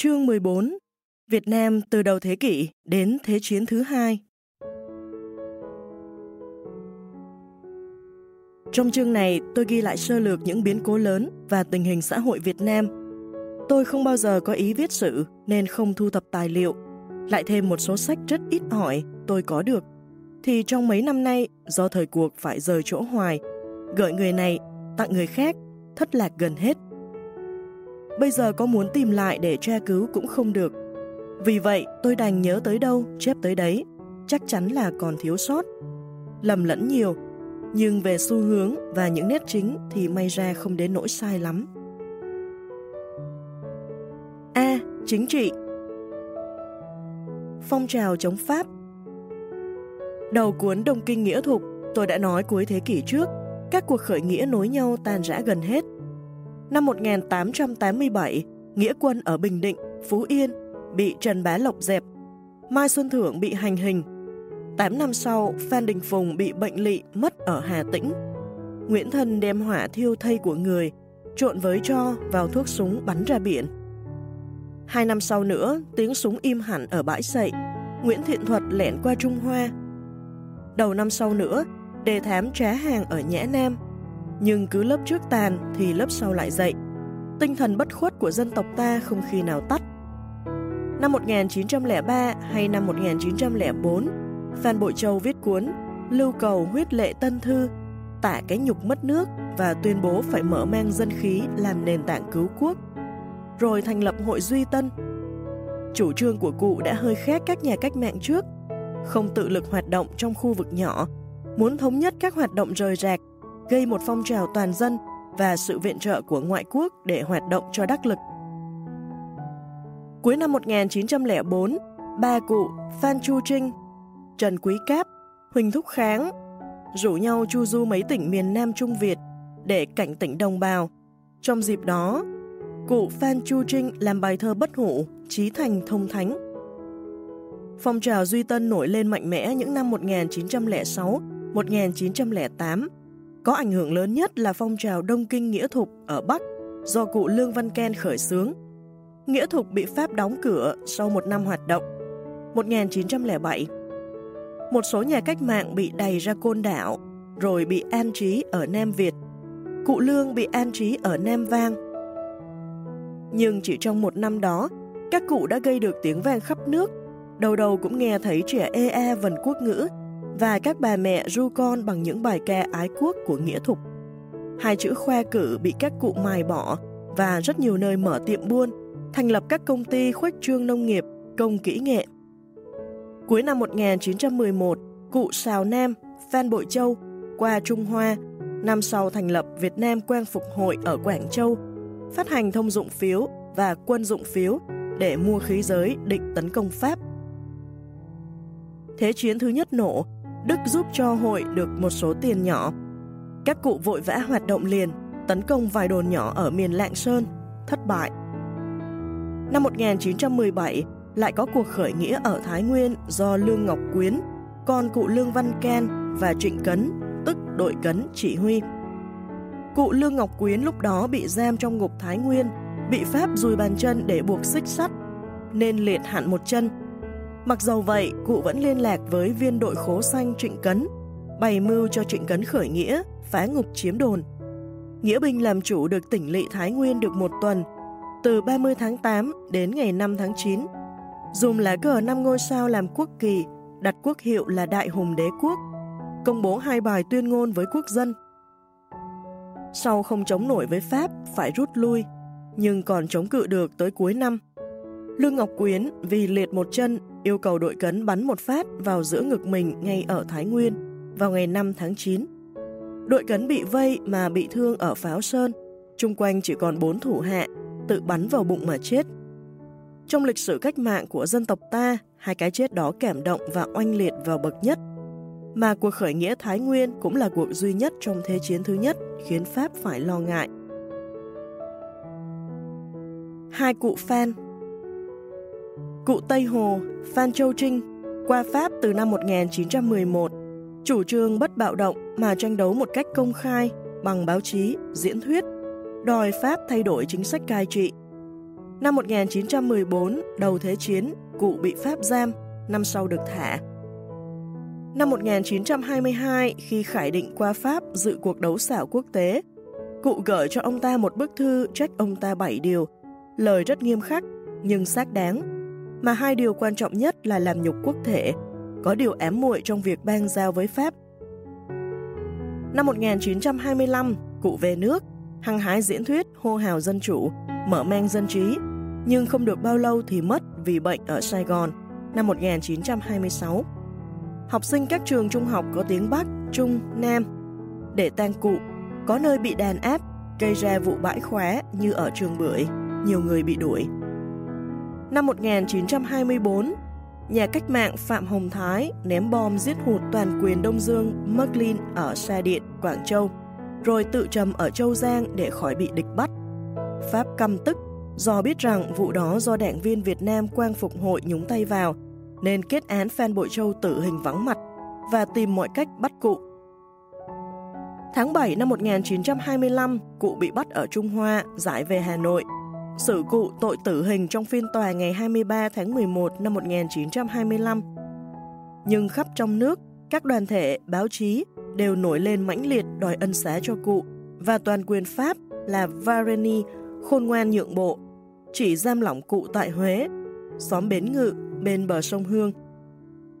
Chương 14 Việt Nam từ đầu thế kỷ đến Thế chiến thứ hai Trong chương này, tôi ghi lại sơ lược những biến cố lớn và tình hình xã hội Việt Nam. Tôi không bao giờ có ý viết sử nên không thu thập tài liệu. Lại thêm một số sách rất ít hỏi tôi có được. Thì trong mấy năm nay, do thời cuộc phải rời chỗ hoài, gợi người này, tặng người khác, thất lạc gần hết. Bây giờ có muốn tìm lại để tra cứu cũng không được. Vì vậy, tôi đành nhớ tới đâu, chép tới đấy. Chắc chắn là còn thiếu sót. Lầm lẫn nhiều, nhưng về xu hướng và những nét chính thì may ra không đến nỗi sai lắm. A. Chính trị Phong trào chống Pháp Đầu cuốn Đông Kinh Nghĩa Thục, tôi đã nói cuối thế kỷ trước, các cuộc khởi nghĩa nối nhau tan rã gần hết. Năm 1887, nghĩa quân ở Bình Định, Phú Yên bị Trần Bá Lộc dẹp, Mai Xuân Thưởng bị hành hình 8 năm sau, Phan Đình Phùng bị bệnh lị mất ở Hà Tĩnh. Nguyễn Thân đem hỏa thiêu thây của người, trộn với cho vào thuốc súng bắn ra biển. Hai năm sau nữa, tiếng súng im hẳn ở bãi sậy. Nguyễn Thiện Thuật lẻn qua Trung Hoa. Đầu năm sau nữa, đề thám trá hàng ở Nhã Nam. Nhưng cứ lớp trước tàn thì lớp sau lại dậy. Tinh thần bất khuất của dân tộc ta không khi nào tắt. Năm 1903 hay năm 1904, Phan Bội Châu viết cuốn Lưu cầu huyết lệ tân thư, tả cái nhục mất nước và tuyên bố phải mở mang dân khí làm nền tảng cứu quốc. Rồi thành lập hội Duy Tân. Chủ trương của cụ đã hơi khác các nhà cách mạng trước, không tự lực hoạt động trong khu vực nhỏ, muốn thống nhất các hoạt động rời rạc, gây một phong trào toàn dân và sự viện trợ của ngoại quốc để hoạt động cho đắc lực. Cuối năm 1904, ba cụ Phan Chu Trinh, Trần Quý Cáp, Huỳnh Thúc Kháng rủ nhau chu du mấy tỉnh miền Nam Trung Việt để cảnh tỉnh đồng bào. Trong dịp đó, cụ Phan Chu Trinh làm bài thơ bất hủ, trí thành thông thánh. Phong trào Duy Tân nổi lên mạnh mẽ những năm 1906-1908. Có ảnh hưởng lớn nhất là phong trào Đông Kinh Nghĩa Thục ở Bắc do cụ Lương Văn Ken khởi xướng. Nghĩa Thục bị Pháp đóng cửa sau một năm hoạt động. 1907 một số nhà cách mạng bị đày ra côn đảo, rồi bị an trí ở Nam Việt. Cụ Lương bị an trí ở Nam Vang. Nhưng chỉ trong một năm đó, các cụ đã gây được tiếng vang khắp nước, đầu đầu cũng nghe thấy trẻ e e vần quốc ngữ và các bà mẹ ru con bằng những bài ca ái quốc của nghĩa thục. Hai chữ khoe cử bị các cụ mài bỏ và rất nhiều nơi mở tiệm buôn, thành lập các công ty khuếch trương nông nghiệp, công kỹ nghệ Cuối năm 1911, cụ Sào Nam, Phan Bội Châu qua Trung Hoa, năm sau thành lập Việt Nam Quang Phục Hội ở Quảng Châu, phát hành thông dụng phiếu và quân dụng phiếu để mua khí giới định tấn công Pháp. Thế chiến thứ nhất nổ, Đức giúp cho hội được một số tiền nhỏ. Các cụ vội vã hoạt động liền, tấn công vài đồn nhỏ ở miền Lạng Sơn, thất bại. Năm 1917, lại có cuộc khởi nghĩa ở Thái Nguyên do Lương Ngọc Quyến, con cụ Lương Văn Ken và Trịnh Cấn, tức đội Cấn chỉ huy. Cụ Lương Ngọc Quyến lúc đó bị giam trong ngục Thái Nguyên, bị Pháp dùi bàn chân để buộc xích sắt, nên liệt hẳn một chân. Mặc dầu vậy, cụ vẫn liên lạc với viên đội khố xanh Trịnh Cấn, bày mưu cho Trịnh Cấn khởi nghĩa, phá ngục chiếm đồn. Nghĩa binh làm chủ được tỉnh lỵ Thái Nguyên được một tuần, từ 30 tháng 8 đến ngày 5 tháng 9 dùng lá cờ năm ngôi sao làm quốc kỳ, đặt quốc hiệu là Đại Hùng Đế Quốc, công bố hai bài tuyên ngôn với quốc dân. Sau không chống nổi với Pháp, phải rút lui, nhưng còn chống cự được tới cuối năm. Lương Ngọc Quyến vì liệt một chân yêu cầu đội cấn bắn một phát vào giữa ngực mình ngay ở Thái Nguyên vào ngày 5 tháng 9. Đội cấn bị vây mà bị thương ở Pháo Sơn, chung quanh chỉ còn bốn thủ hạ, tự bắn vào bụng mà chết. Trong lịch sử cách mạng của dân tộc ta, hai cái chết đó cảm động và oanh liệt vào bậc nhất. Mà cuộc khởi nghĩa Thái Nguyên cũng là cuộc duy nhất trong Thế chiến thứ nhất khiến Pháp phải lo ngại. Hai cụ Phan Cụ Tây Hồ, Phan Châu Trinh, qua Pháp từ năm 1911, chủ trương bất bạo động mà tranh đấu một cách công khai bằng báo chí, diễn thuyết, đòi Pháp thay đổi chính sách cai trị. Năm 1914, đầu Thế chiến, cụ bị Pháp giam, năm sau được thả. Năm 1922, khi Khải Định qua Pháp dự cuộc đấu xảo quốc tế, cụ gửi cho ông ta một bức thư trách ông ta bảy điều, lời rất nghiêm khắc nhưng xác đáng, mà hai điều quan trọng nhất là làm nhục quốc thể, có điều ám muội trong việc ban giao với Pháp. Năm 1925, cụ về nước, hăng hái diễn thuyết hô hào dân chủ, mở mang dân trí, nhưng không được bao lâu thì mất vì bệnh ở Sài Gòn năm 1926. Học sinh các trường trung học có tiếng Bắc, Trung, Nam. Để tang cụ, có nơi bị đàn áp, gây ra vụ bãi khóa như ở trường Bưởi, nhiều người bị đuổi. Năm 1924, nhà cách mạng Phạm Hồng Thái ném bom giết hụt toàn quyền Đông Dương Merlin ở Sa Điện, Quảng Châu, rồi tự trầm ở Châu Giang để khỏi bị địch bắt. Pháp căm tức do biết rằng vụ đó do đảng viên Việt Nam Quang Phục Hội nhúng tay vào, nên kết án Phan Bội Châu tử hình vắng mặt và tìm mọi cách bắt cụ. Tháng 7 năm 1925, cụ bị bắt ở Trung Hoa, giải về Hà Nội. Xử cụ tội tử hình trong phiên tòa ngày 23 tháng 11 năm 1925. Nhưng khắp trong nước, các đoàn thể, báo chí đều nổi lên mãnh liệt đòi ân xá cho cụ và toàn quyền Pháp là Vareni khôn ngoan nhượng bộ, chỉ giam lỏng cụ tại Huế, xóm Bến Ngự bên bờ sông Hương.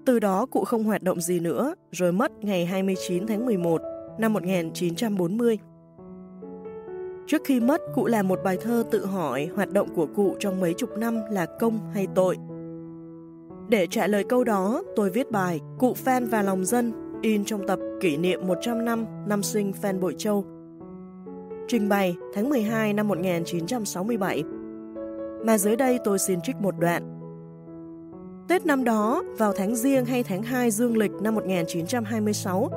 Từ đó cụ không hoạt động gì nữa, rồi mất ngày 29 tháng 11 năm 1940. Trước khi mất, cụ làm một bài thơ tự hỏi hoạt động của cụ trong mấy chục năm là công hay tội. Để trả lời câu đó, tôi viết bài Cụ Phan và lòng dân in trong tập kỷ niệm 100 năm năm sinh Phan Bội Châu. Trình bày tháng 12 năm 1967. Mà dưới đây tôi xin trích một đoạn. Tết năm đó, vào tháng riêng hay tháng 2 dương lịch năm 1926,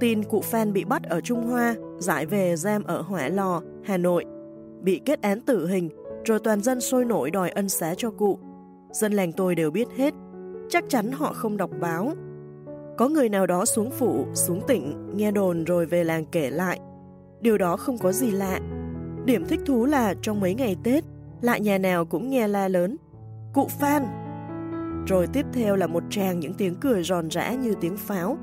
tin cụ Phan bị bắt ở Trung Hoa, giải về giam ở Hỏa Lò, Hà Nội, bị kết án tử hình, rồi toàn dân sôi nổi đòi ân xá cho cụ. Dân làng tôi đều biết hết, chắc chắn họ không đọc báo. Có người nào đó xuống phủ, xuống tỉnh, nghe đồn rồi về làng kể lại. Điều đó không có gì lạ. Điểm thích thú là trong mấy ngày Tết, lại nhà nào cũng nghe la lớn. Cụ Phan! Rồi tiếp theo là một tràng những tiếng cười giòn rã như tiếng pháo.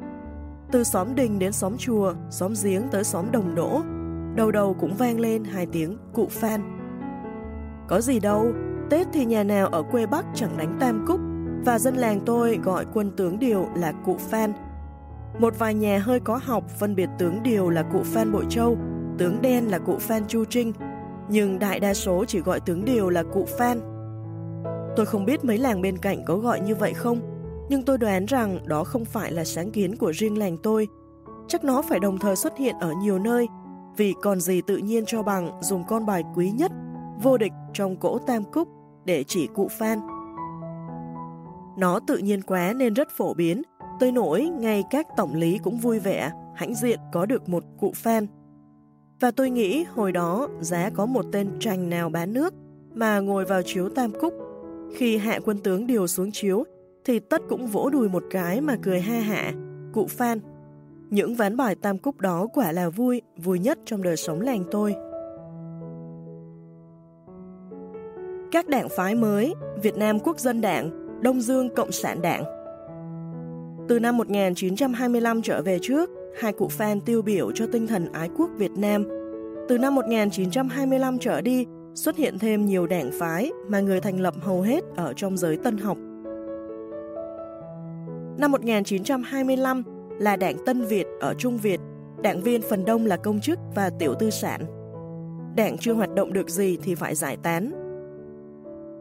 Từ xóm đình đến xóm chùa, xóm giếng tới xóm đồng đỗ, đầu đầu cũng vang lên hai tiếng cụ Phan. Có gì đâu, Tết thì nhà nào ở quê Bắc chẳng đánh tam cúc, và dân làng tôi gọi quân tướng điều là cụ Phan. Một vài nhà hơi có học phân biệt tướng điều là cụ Phan Bội Châu, tướng đen là cụ Phan Chu Trinh, nhưng đại đa số chỉ gọi tướng điều là cụ Phan. Tôi không biết mấy làng bên cạnh có gọi như vậy không, nhưng tôi đoán rằng đó không phải là sáng kiến của riêng làng tôi. Chắc nó phải đồng thời xuất hiện ở nhiều nơi, vì còn gì tự nhiên cho bằng dùng con bài quý nhất, vô địch trong cỗ tam cúc để chỉ cụ fan. Nó tự nhiên quá nên rất phổ biến, tôi nổi ngay các tổng lý cũng vui vẻ, hãnh diện có được một cụ fan. Và tôi nghĩ hồi đó giá có một tên trành nào bán nước mà ngồi vào chiếu tam cúc. Khi hạ quân tướng điều xuống chiếu thì tất cũng vỗ đùi một cái mà cười ha hạ, cụ fan. Những ván bài tam cúc đó quả là vui, vui nhất trong đời sống làng tôi. Các đảng phái mới, Việt Nam Quốc dân Đảng, Đông Dương Cộng sản Đảng Từ năm 1925 trở về trước, hai cụ Phan tiêu biểu cho tinh thần ái quốc Việt Nam. Từ năm 1925 trở đi, xuất hiện thêm nhiều đảng phái mà người thành lập hầu hết ở trong giới tân học. Năm 1925 là đảng Tân Việt ở Trung Việt, đảng viên phần đông là công chức và tiểu tư sản. Đảng chưa hoạt động được gì thì phải giải tán.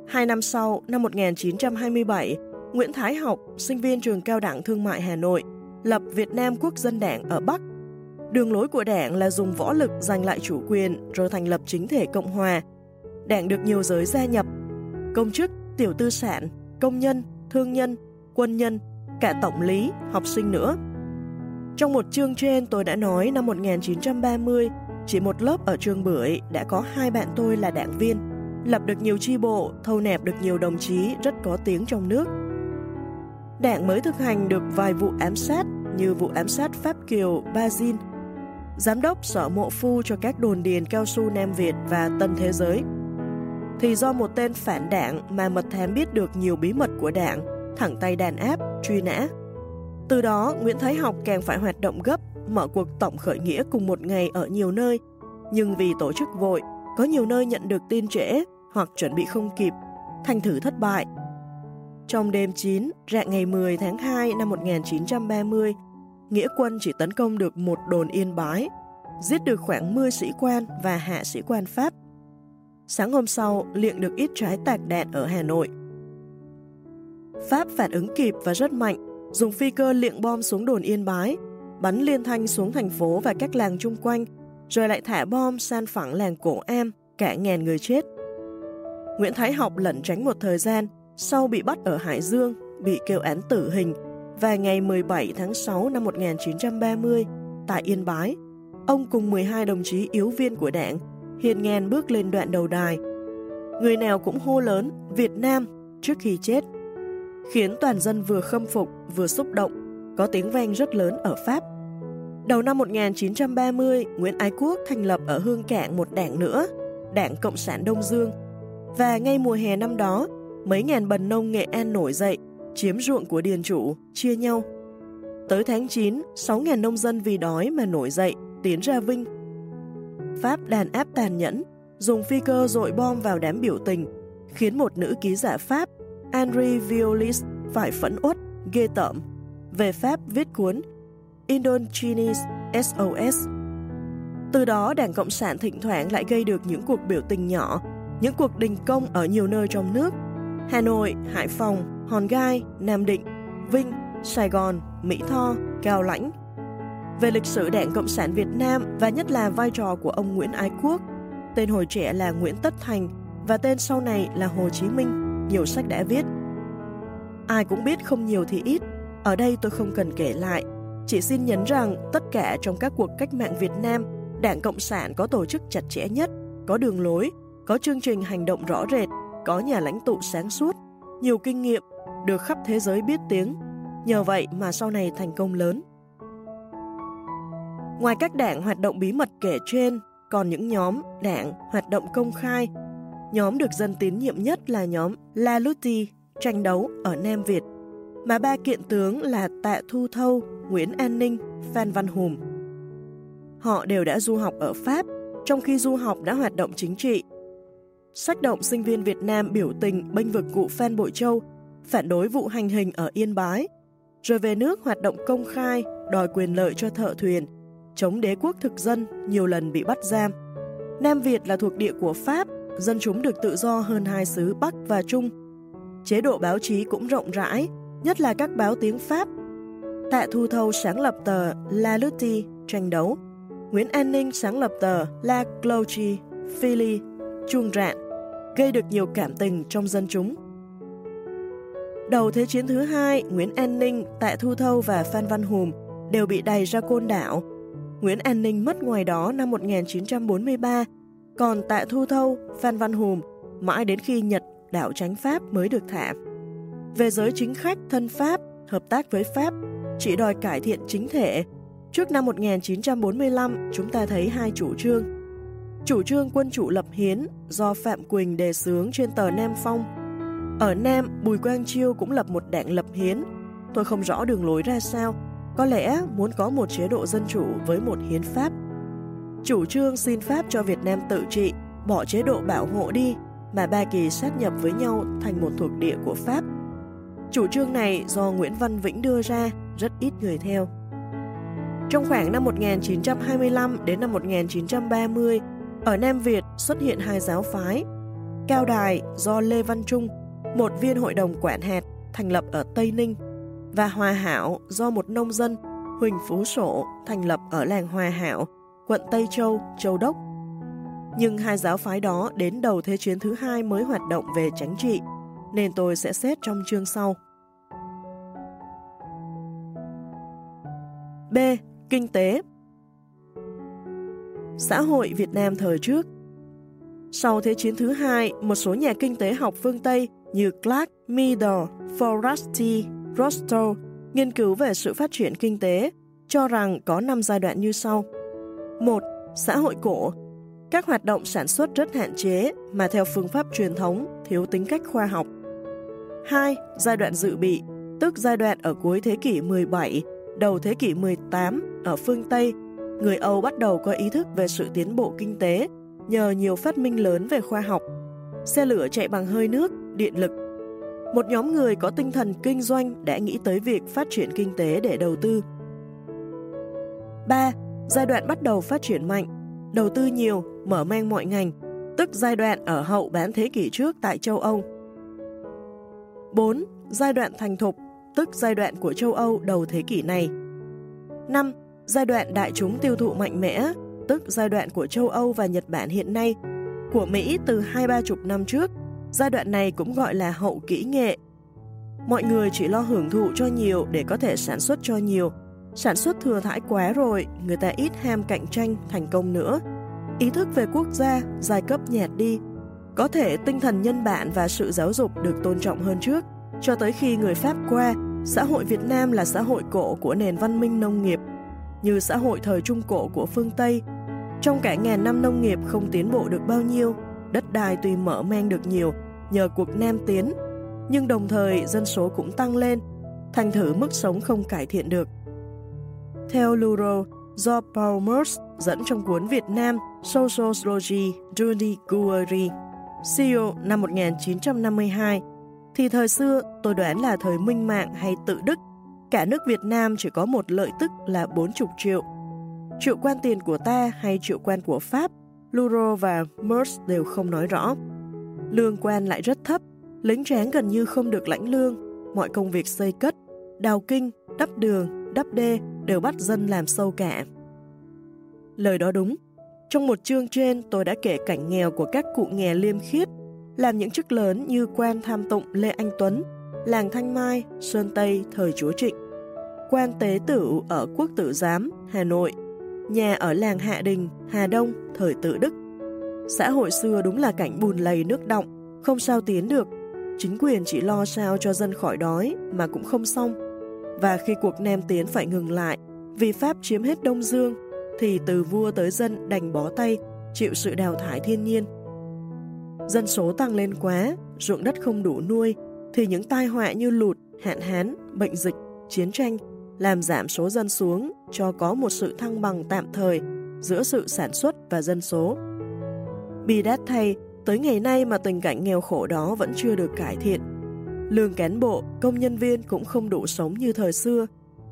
Hai năm sau, năm 1927, Nguyễn Thái Học, sinh viên trường cao đẳng thương mại Hà Nội, lập Việt Nam Quốc dân đảng ở Bắc. Đường lối của đảng là dùng võ lực giành lại chủ quyền rồi thành lập chính thể Cộng Hòa. Đảng được nhiều giới gia nhập, công chức, tiểu tư sản, công nhân, thương nhân, quân nhân, cả tổng lý, học sinh nữa. Trong một chương trên tôi đã nói năm 1930, chỉ một lớp ở trường Bưởi đã có hai bạn tôi là đảng viên, lập được nhiều chi bộ, thâu nẹp được nhiều đồng chí rất có tiếng trong nước. Đảng mới thực hành được vài vụ ám sát như vụ ám sát Pháp Kiều Bazin, giám đốc sở mộ phu cho các đồn điền cao su Nam Việt và Tân Thế Giới. thì do một tên phản đảng mà mật thám biết được nhiều bí mật của đảng, thẳng tay đàn áp, truy nã. Từ đó, Nguyễn Thái Học càng phải hoạt động gấp, mở cuộc tổng khởi nghĩa cùng một ngày ở nhiều nơi, nhưng vì tổ chức vội, có nhiều nơi nhận được tin trễ hoặc chuẩn bị không kịp, thành thử thất bại. Trong đêm 9, rạng ngày 10 tháng 2 năm 1930, Nghĩa quân chỉ tấn công được một đồn yên bái, giết được khoảng 10 sĩ quan và hạ sĩ quan Pháp. Sáng hôm sau, liệng được ít trái tạc đạn ở Hà Nội. Pháp phản ứng kịp và rất mạnh, dùng phi cơ liệng bom xuống đồn yên bái, bắn liên thanh xuống thành phố và các làng chung quanh, rồi lại thả bom san phẳng làng cổ am, cả ngàn người chết. Nguyễn Thái Học lẩn tránh một thời gian, sau bị bắt ở Hải Dương, bị kêu án tử hình, và ngày 17 tháng 6 năm 1930, tại Yên Bái, ông cùng 12 đồng chí yếu viên của đảng hiền ngang bước lên đoạn đầu đài. Người nào cũng hô lớn Việt Nam trước khi chết, khiến toàn dân vừa khâm phục vừa xúc động, có tiếng vang rất lớn ở Pháp. Đầu năm 1930, Nguyễn Ái Quốc thành lập ở Hương Cảng một đảng nữa, Đảng Cộng sản Đông Dương. Và ngay mùa hè năm đó, mấy ngàn bần nông Nghệ An nổi dậy, chiếm ruộng của điền chủ, chia nhau. Tới tháng 9, 6.000 nông dân vì đói mà nổi dậy, tiến ra Vinh. Pháp đàn áp tàn nhẫn, dùng phi cơ dội bom vào đám biểu tình, khiến một nữ ký giả Pháp, Henry Violis, phải phẫn uất, ghê tởm. Về Pháp viết cuốn Indochinese SOS. Từ đó, Đảng Cộng sản thỉnh thoảng lại gây được những cuộc biểu tình nhỏ, những cuộc đình công ở nhiều nơi trong nước. Hà Nội, Hải Phòng, Hòn Gai, Nam Định, Vinh, Sài Gòn, Mỹ Tho, Cao Lãnh. Về lịch sử Đảng Cộng sản Việt Nam và nhất là vai trò của ông Nguyễn Ái Quốc, tên hồi trẻ là Nguyễn Tất Thành và tên sau này là Hồ Chí Minh, nhiều sách đã viết. Ai cũng biết không nhiều thì ít, ở đây tôi không cần kể lại, chỉ xin nhấn rằng tất cả trong các cuộc cách mạng Việt Nam, Đảng Cộng sản có tổ chức chặt chẽ nhất, có đường lối, có chương trình hành động rõ rệt, có nhà lãnh tụ sáng suốt, nhiều kinh nghiệm, được khắp thế giới biết tiếng. Nhờ vậy mà sau này thành công lớn. Ngoài các đảng hoạt động bí mật kể trên, còn những nhóm đảng hoạt động công khai. Nhóm được dân tín nhiệm nhất là nhóm La Lutti, tranh đấu ở Nam Việt, mà ba kiện tướng là Tạ Thu Thâu, Nguyễn An Ninh, Phan Văn Hùng. Họ đều đã du học ở Pháp, trong khi du học đã hoạt động chính trị. Sách động sinh viên Việt Nam biểu tình bênh vực cụ Phan Bội Châu, phản đối vụ hành hình ở Yên Bái, rồi về nước hoạt động công khai, đòi quyền lợi cho thợ thuyền, chống đế quốc thực dân, nhiều lần bị bắt giam. Nam Việt là thuộc địa của Pháp, dân chúng được tự do hơn hai xứ Bắc và Trung. Chế độ báo chí cũng rộng rãi, nhất là các báo tiếng Pháp. Tạ Thu Thâu sáng lập tờ La Lutti, tranh đấu. Nguyễn An Ninh sáng lập tờ La Clochi, Philly, chuông rạn, gây được nhiều cảm tình trong dân chúng. Đầu Thế chiến thứ hai, Nguyễn An Ninh, Tạ Thu Thâu và Phan Văn Hùm đều bị đày ra côn đảo. Nguyễn An Ninh mất ngoài đó năm 1943, còn Tạ Thu Thâu, Phan Văn Hùm mãi đến khi Nhật đảo tránh Pháp mới được thả. Về giới chính khách thân Pháp, hợp tác với Pháp, chỉ đòi cải thiện chính thể. Trước năm 1945, chúng ta thấy hai chủ trương. Chủ trương quân chủ lập hiến do Phạm Quỳnh đề xướng trên tờ Nam Phong. Ở Nam, Bùi Quang Chiêu cũng lập một đảng lập hiến. Tôi không rõ đường lối ra sao, có lẽ muốn có một chế độ dân chủ với một hiến pháp. Chủ trương xin Pháp cho Việt Nam tự trị, bỏ chế độ bảo hộ đi, mà ba kỳ sát nhập với nhau thành một thuộc địa của Pháp. Chủ trương này do Nguyễn Văn Vĩnh đưa ra, rất ít người theo. Trong khoảng năm 1925 đến năm 1930, ở Nam Việt xuất hiện hai giáo phái. Cao Đài do Lê Văn Trung, một viên hội đồng quản hạt, thành lập ở Tây Ninh, và Hòa Hảo do một nông dân Huỳnh Phú Sổ thành lập ở làng Hòa Hảo, quận Tây Châu, Châu Đốc. Nhưng hai giáo phái đó đến đầu Thế chiến thứ hai mới hoạt động về chính trị, nên tôi sẽ xét trong chương sau. B. Kinh tế Xã hội Việt Nam thời trước Sau Thế chiến thứ hai, một số nhà kinh tế học phương Tây như Clark, middle Forresti, Rostow nghiên cứu về sự phát triển kinh tế, cho rằng có 5 giai đoạn như sau. 1. Xã hội cổ Các hoạt động sản xuất rất hạn chế mà theo phương pháp truyền thống thiếu tính cách khoa học. 2. Giai đoạn dự bị, tức giai đoạn ở cuối thế kỷ 17, đầu thế kỷ 18 ở phương Tây, người Âu bắt đầu có ý thức về sự tiến bộ kinh tế nhờ nhiều phát minh lớn về khoa học. Xe lửa chạy bằng hơi nước, điện lực. Một nhóm người có tinh thần kinh doanh đã nghĩ tới việc phát triển kinh tế để đầu tư. 3. Giai đoạn bắt đầu phát triển mạnh, đầu tư nhiều, mở mang mọi ngành, tức giai đoạn ở hậu bán thế kỷ trước tại châu Âu. 4. Giai đoạn thành thục, tức giai đoạn của châu Âu đầu thế kỷ này. 5. Giai đoạn đại chúng tiêu thụ mạnh mẽ, tức giai đoạn của châu Âu và Nhật Bản hiện nay, của Mỹ từ hai ba chục năm trước. Giai đoạn này cũng gọi là hậu kỹ nghệ. Mọi người chỉ lo hưởng thụ cho nhiều để có thể sản xuất cho nhiều. Sản xuất thừa thải quá rồi, người ta ít ham cạnh tranh, thành công nữa. Ý thức về quốc gia, giai cấp nhạt đi. Có thể tinh thần nhân bản và sự giáo dục được tôn trọng hơn trước, cho tới khi người Pháp qua, xã hội Việt Nam là xã hội cổ của nền văn minh nông nghiệp, như xã hội thời Trung Cổ của phương Tây. Trong cả ngàn năm nông nghiệp không tiến bộ được bao nhiêu, đất đai tuy mở mang được nhiều nhờ cuộc Nam tiến, nhưng đồng thời dân số cũng tăng lên, thành thử mức sống không cải thiện được. Theo Luro, do Paul Merz dẫn trong cuốn Việt Nam Sociology Judy Guerri, CEO năm 1952, thì thời xưa tôi đoán là thời minh mạng hay tự đức, cả nước Việt Nam chỉ có một lợi tức là 40 triệu. Triệu quan tiền của ta hay triệu quan của Pháp, Luro và Merz đều không nói rõ. Lương quan lại rất thấp, lính tráng gần như không được lãnh lương, mọi công việc xây cất, đào kinh, đắp đường, đắp đê đều bắt dân làm sâu cả. Lời đó đúng. Trong một chương trên tôi đã kể cảnh nghèo của các cụ nghèo liêm khiết làm những chức lớn như quan tham tụng Lê Anh Tuấn, làng Thanh Mai, Sơn Tây thời Chúa Trịnh, quan tế tử ở Quốc tử Giám, Hà Nội, nhà ở làng Hạ Đình, Hà Đông thời tự Đức. Xã hội xưa đúng là cảnh bùn lầy nước động, không sao tiến được. Chính quyền chỉ lo sao cho dân khỏi đói mà cũng không xong. Và khi cuộc Nam tiến phải ngừng lại, vì Pháp chiếm hết Đông Dương, thì từ vua tới dân đành bó tay, chịu sự đào thải thiên nhiên. Dân số tăng lên quá, ruộng đất không đủ nuôi, thì những tai họa như lụt, hạn hán, bệnh dịch, chiến tranh làm giảm số dân xuống cho có một sự thăng bằng tạm thời giữa sự sản xuất và dân số. Bi đát thay, tới ngày nay mà tình cảnh nghèo khổ đó vẫn chưa được cải thiện. Lương cán bộ, công nhân viên cũng không đủ sống như thời xưa,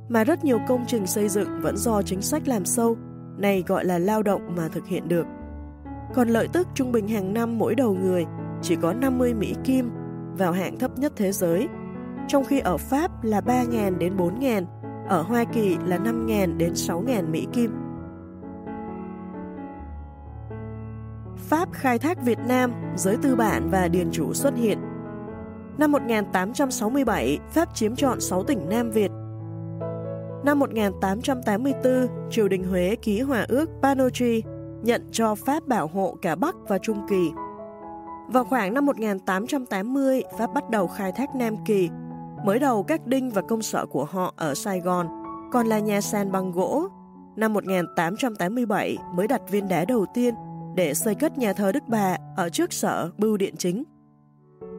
mà rất nhiều công trình xây dựng vẫn do chính sách làm sâu, này gọi là lao động mà thực hiện được. Còn lợi tức trung bình hàng năm mỗi đầu người chỉ có 50 Mỹ Kim, vào hạng thấp nhất thế giới, trong khi ở Pháp là 3.000 đến 4.000, ở Hoa Kỳ là 5.000 đến 6.000 Mỹ Kim. Pháp khai thác Việt Nam, giới tư bản và điền chủ xuất hiện. Năm 1867, Pháp chiếm trọn 6 tỉnh Nam Việt. Năm 1884, triều đình Huế ký hòa ước Panochi nhận cho Pháp bảo hộ cả Bắc và Trung Kỳ. Vào khoảng năm 1880, Pháp bắt đầu khai thác Nam Kỳ. Mới đầu các đinh và công sở của họ ở Sài Gòn, còn là nhà sàn bằng gỗ. Năm 1887 mới đặt viên đá đầu tiên để xây cất nhà thờ Đức Bà ở trước sở bưu điện chính.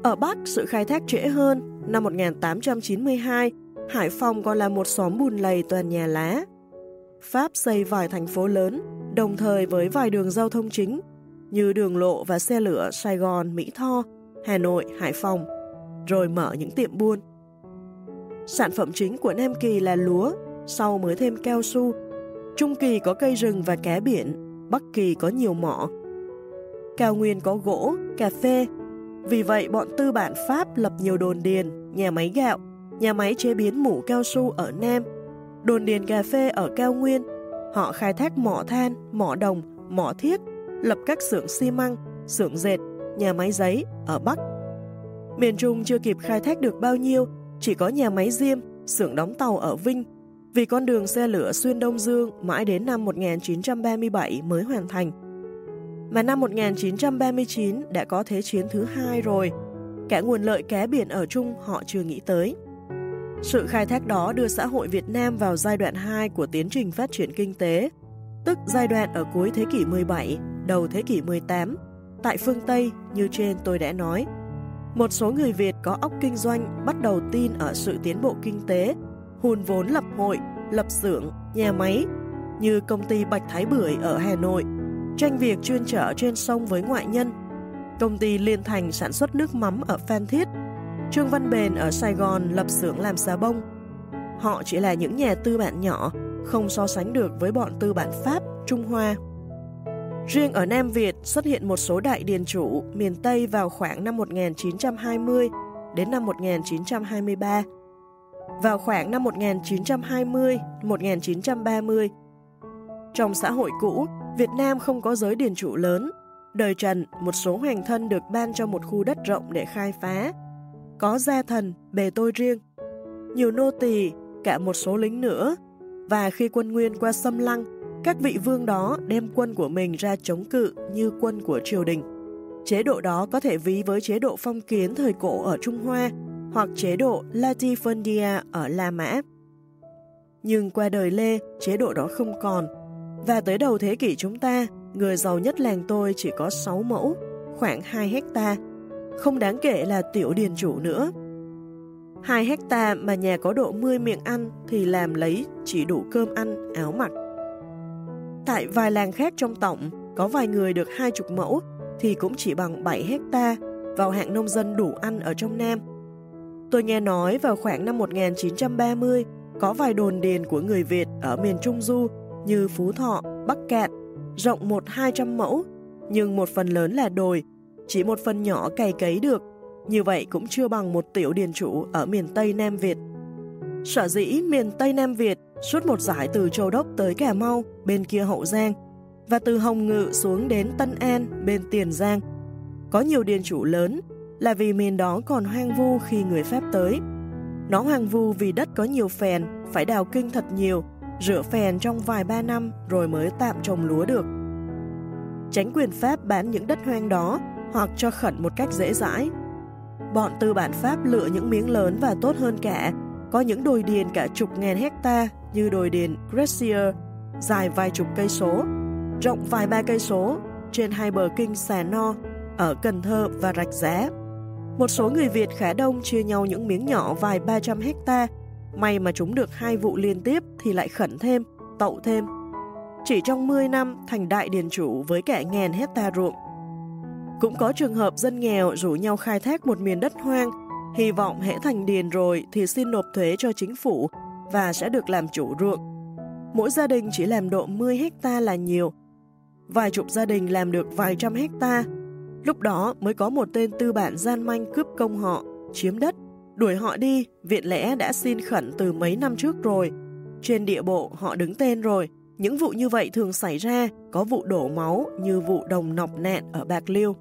Ở Bắc, sự khai thác trễ hơn. Năm 1892, Hải Phòng còn là một xóm bùn lầy toàn nhà lá. Pháp xây vài thành phố lớn, đồng thời với vài đường giao thông chính như đường lộ và xe lửa Sài Gòn, Mỹ Tho, Hà Nội, Hải Phòng, rồi mở những tiệm buôn. Sản phẩm chính của Nam Kỳ là lúa, sau mới thêm cao su. Trung Kỳ có cây rừng và cá biển, Bắc Kỳ có nhiều mỏ. Cao Nguyên có gỗ, cà phê. Vì vậy, bọn tư bản Pháp lập nhiều đồn điền, nhà máy gạo, nhà máy chế biến mũ cao su ở Nam, đồn điền cà phê ở Cao Nguyên. Họ khai thác mỏ than, mỏ đồng, mỏ thiết, lập các xưởng xi măng, xưởng dệt, nhà máy giấy ở Bắc. Miền Trung chưa kịp khai thác được bao nhiêu, chỉ có nhà máy diêm, xưởng đóng tàu ở Vinh, vì con đường xe lửa xuyên Đông Dương mãi đến năm 1937 mới hoàn thành. Mà năm 1939 đã có Thế chiến thứ hai rồi, cả nguồn lợi cá biển ở Trung họ chưa nghĩ tới. Sự khai thác đó đưa xã hội Việt Nam vào giai đoạn 2 của tiến trình phát triển kinh tế, tức giai đoạn ở cuối thế kỷ 17, đầu thế kỷ 18, tại phương Tây như trên tôi đã nói, một số người Việt có óc kinh doanh bắt đầu tin ở sự tiến bộ kinh tế, hùn vốn lập hội, lập xưởng, nhà máy, như công ty Bạch Thái Bưởi ở Hà Nội, tranh việc chuyên trở trên sông với ngoại nhân, công ty Liên Thành sản xuất nước mắm ở Phan Thiết, Trương Văn Bền ở Sài Gòn lập xưởng làm xà bông. Họ chỉ là những nhà tư bản nhỏ, không so sánh được với bọn tư bản Pháp, Trung Hoa. Riêng ở Nam Việt xuất hiện một số đại điền chủ miền Tây vào khoảng năm 1920 đến năm 1923. Vào khoảng năm 1920-1930, trong xã hội cũ, Việt Nam không có giới điền chủ lớn. Đời Trần, một số hoàng thân được ban cho một khu đất rộng để khai phá. Có gia thần, bề tôi riêng. Nhiều nô tỳ, cả một số lính nữa. Và khi quân Nguyên qua xâm lăng, các vị vương đó đem quân của mình ra chống cự như quân của triều đình. Chế độ đó có thể ví với chế độ phong kiến thời cổ ở Trung Hoa hoặc chế độ Latifundia ở La Mã. Nhưng qua đời Lê, chế độ đó không còn, và tới đầu thế kỷ chúng ta, người giàu nhất làng tôi chỉ có 6 mẫu, khoảng 2 hecta, không đáng kể là tiểu điền chủ nữa. 2 hecta mà nhà có độ 10 miệng ăn thì làm lấy chỉ đủ cơm ăn, áo mặc. Tại vài làng khác trong tổng, có vài người được hai chục mẫu thì cũng chỉ bằng 7 hecta vào hạng nông dân đủ ăn ở trong Nam. Tôi nghe nói vào khoảng năm 1930, có vài đồn điền của người Việt ở miền Trung Du như Phú Thọ, Bắc Cạn, rộng một hai trăm mẫu, nhưng một phần lớn là đồi, chỉ một phần nhỏ cày cấy được, như vậy cũng chưa bằng một tiểu điền chủ ở miền Tây Nam Việt. Sở dĩ miền Tây Nam Việt suốt một giải từ Châu Đốc tới Cà Mau, bên kia Hậu Giang, và từ Hồng Ngự xuống đến Tân An, bên Tiền Giang. Có nhiều điền chủ lớn là vì miền đó còn hoang vu khi người Pháp tới. Nó hoang vu vì đất có nhiều phèn, phải đào kinh thật nhiều, rửa phèn trong vài ba năm rồi mới tạm trồng lúa được. Tránh quyền Pháp bán những đất hoang đó hoặc cho khẩn một cách dễ dãi. Bọn tư bản Pháp lựa những miếng lớn và tốt hơn cả, có những đồi điền cả chục ngàn hecta như đồi điền Grecier, dài vài chục cây số, rộng vài ba cây số, trên hai bờ kinh Xà No, ở Cần Thơ và Rạch Giá. Một số người Việt khá đông chia nhau những miếng nhỏ vài ba trăm hecta May mà chúng được hai vụ liên tiếp thì lại khẩn thêm, tậu thêm. Chỉ trong 10 năm thành đại điền chủ với cả ngàn hecta ruộng. Cũng có trường hợp dân nghèo rủ nhau khai thác một miền đất hoang, hy vọng hễ thành điền rồi thì xin nộp thuế cho chính phủ và sẽ được làm chủ ruộng. Mỗi gia đình chỉ làm độ 10 hecta là nhiều. Vài chục gia đình làm được vài trăm hecta. Lúc đó mới có một tên tư bản gian manh cướp công họ, chiếm đất Đuổi họ đi, viện lẽ đã xin khẩn từ mấy năm trước rồi. Trên địa bộ họ đứng tên rồi. Những vụ như vậy thường xảy ra, có vụ đổ máu như vụ đồng nọc nạn ở Bạc Liêu.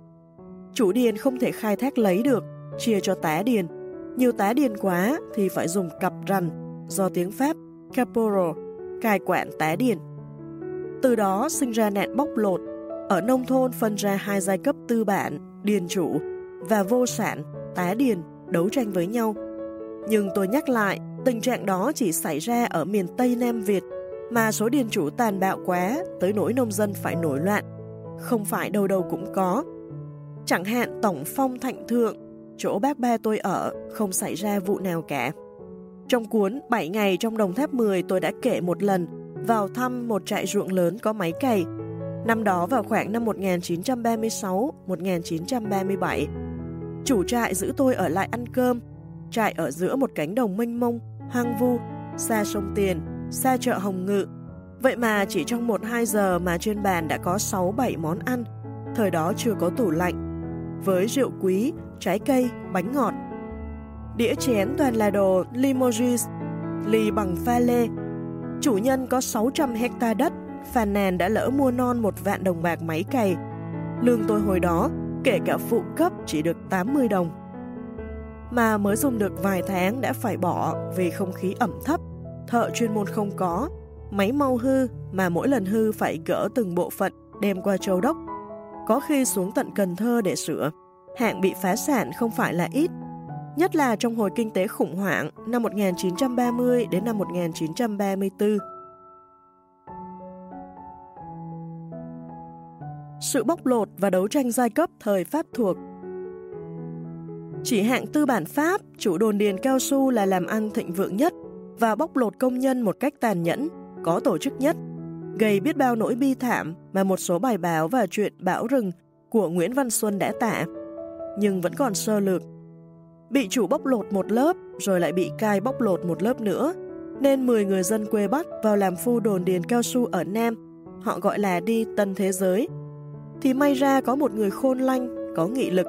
Chủ điền không thể khai thác lấy được, chia cho tá điền. Nhiều tá điền quá thì phải dùng cặp rằn, do tiếng Pháp caporo, cai quản tá điền. Từ đó sinh ra nạn bóc lột, ở nông thôn phân ra hai giai cấp tư bản, điền chủ và vô sản, tá điền đấu tranh với nhau. Nhưng tôi nhắc lại, tình trạng đó chỉ xảy ra ở miền Tây Nam Việt, mà số điền chủ tàn bạo quá tới nỗi nông dân phải nổi loạn. Không phải đâu đâu cũng có. Chẳng hạn Tổng Phong Thạnh Thượng, chỗ bác ba tôi ở, không xảy ra vụ nào cả. Trong cuốn 7 ngày trong đồng tháp 10 tôi đã kể một lần vào thăm một trại ruộng lớn có máy cày. Năm đó vào khoảng năm 1936-1937, Chủ trại giữ tôi ở lại ăn cơm, trại ở giữa một cánh đồng mênh mông, hoang vu, xa sông Tiền, xa chợ Hồng Ngự. Vậy mà chỉ trong 1-2 giờ mà trên bàn đã có 6-7 món ăn, thời đó chưa có tủ lạnh, với rượu quý, trái cây, bánh ngọt. Đĩa chén toàn là đồ limoges, ly bằng pha lê. Chủ nhân có 600 hecta đất, phàn nàn đã lỡ mua non một vạn đồng bạc máy cày. Lương tôi hồi đó kể cả phụ cấp chỉ được 80 đồng. Mà mới dùng được vài tháng đã phải bỏ vì không khí ẩm thấp, thợ chuyên môn không có, máy mau hư mà mỗi lần hư phải gỡ từng bộ phận đem qua châu đốc. Có khi xuống tận Cần Thơ để sửa, hạng bị phá sản không phải là ít. Nhất là trong hồi kinh tế khủng hoảng năm 1930 đến năm 1934. Sự bóc lột và đấu tranh giai cấp thời Pháp thuộc Chỉ hạng tư bản Pháp, chủ đồn điền cao su là làm ăn thịnh vượng nhất và bóc lột công nhân một cách tàn nhẫn, có tổ chức nhất, gây biết bao nỗi bi thảm mà một số bài báo và chuyện bão rừng của Nguyễn Văn Xuân đã tả, nhưng vẫn còn sơ lược. Bị chủ bóc lột một lớp, rồi lại bị cai bóc lột một lớp nữa, nên 10 người dân quê Bắc vào làm phu đồn điền cao su ở Nam, họ gọi là đi tân thế giới. Thì may ra có một người khôn lanh, có nghị lực.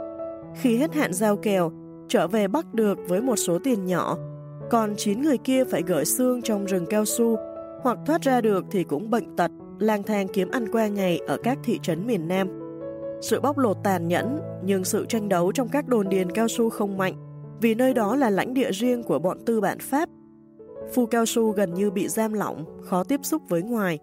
Khi hết hạn giao kèo, trở về Bắc được với một số tiền nhỏ, còn 9 người kia phải gửi xương trong rừng cao su, hoặc thoát ra được thì cũng bệnh tật, lang thang kiếm ăn qua ngày ở các thị trấn miền Nam. Sự bóc lột tàn nhẫn, nhưng sự tranh đấu trong các đồn điền cao su không mạnh, vì nơi đó là lãnh địa riêng của bọn tư bản Pháp. Phu cao su gần như bị giam lỏng, khó tiếp xúc với ngoài.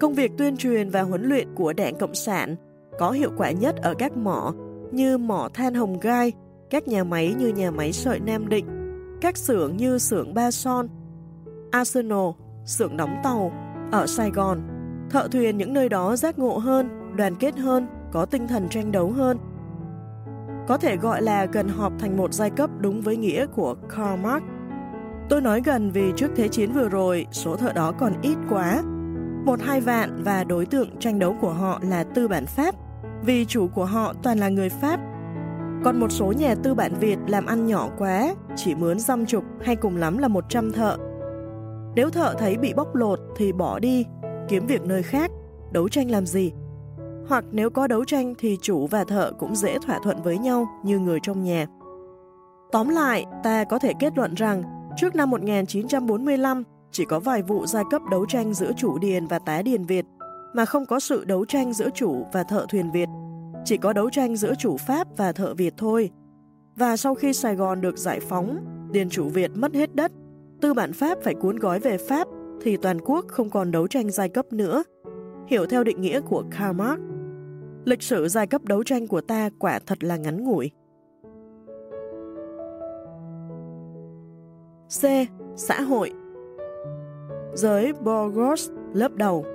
Công việc tuyên truyền và huấn luyện của đảng Cộng sản có hiệu quả nhất ở các mỏ như mỏ than Hồng Gai, các nhà máy như nhà máy sợi Nam Định, các xưởng như xưởng Ba Son, Arsenal, xưởng đóng tàu, ở Sài Gòn. Thợ thuyền những nơi đó giác ngộ hơn, đoàn kết hơn, có tinh thần tranh đấu hơn. Có thể gọi là gần họp thành một giai cấp đúng với nghĩa của Karl Marx. Tôi nói gần vì trước Thế chiến vừa rồi, số thợ đó còn ít quá. Một hai vạn và đối tượng tranh đấu của họ là tư bản Pháp, vì chủ của họ toàn là người Pháp. Còn một số nhà tư bản Việt làm ăn nhỏ quá, chỉ mướn dăm chục hay cùng lắm là 100 thợ. Nếu thợ thấy bị bóc lột thì bỏ đi, kiếm việc nơi khác, đấu tranh làm gì? Hoặc nếu có đấu tranh thì chủ và thợ cũng dễ thỏa thuận với nhau như người trong nhà. Tóm lại, ta có thể kết luận rằng trước năm 1945 chỉ có vài vụ giai cấp đấu tranh giữa chủ điền và tá điền Việt, mà không có sự đấu tranh giữa chủ và thợ thuyền Việt. Chỉ có đấu tranh giữa chủ Pháp và thợ Việt thôi. Và sau khi Sài Gòn được giải phóng, điền chủ Việt mất hết đất, tư bản Pháp phải cuốn gói về Pháp, thì toàn quốc không còn đấu tranh giai cấp nữa. Hiểu theo định nghĩa của Karl Marx, lịch sử giai cấp đấu tranh của ta quả thật là ngắn ngủi. C. Xã hội Giới Borgos lớp đầu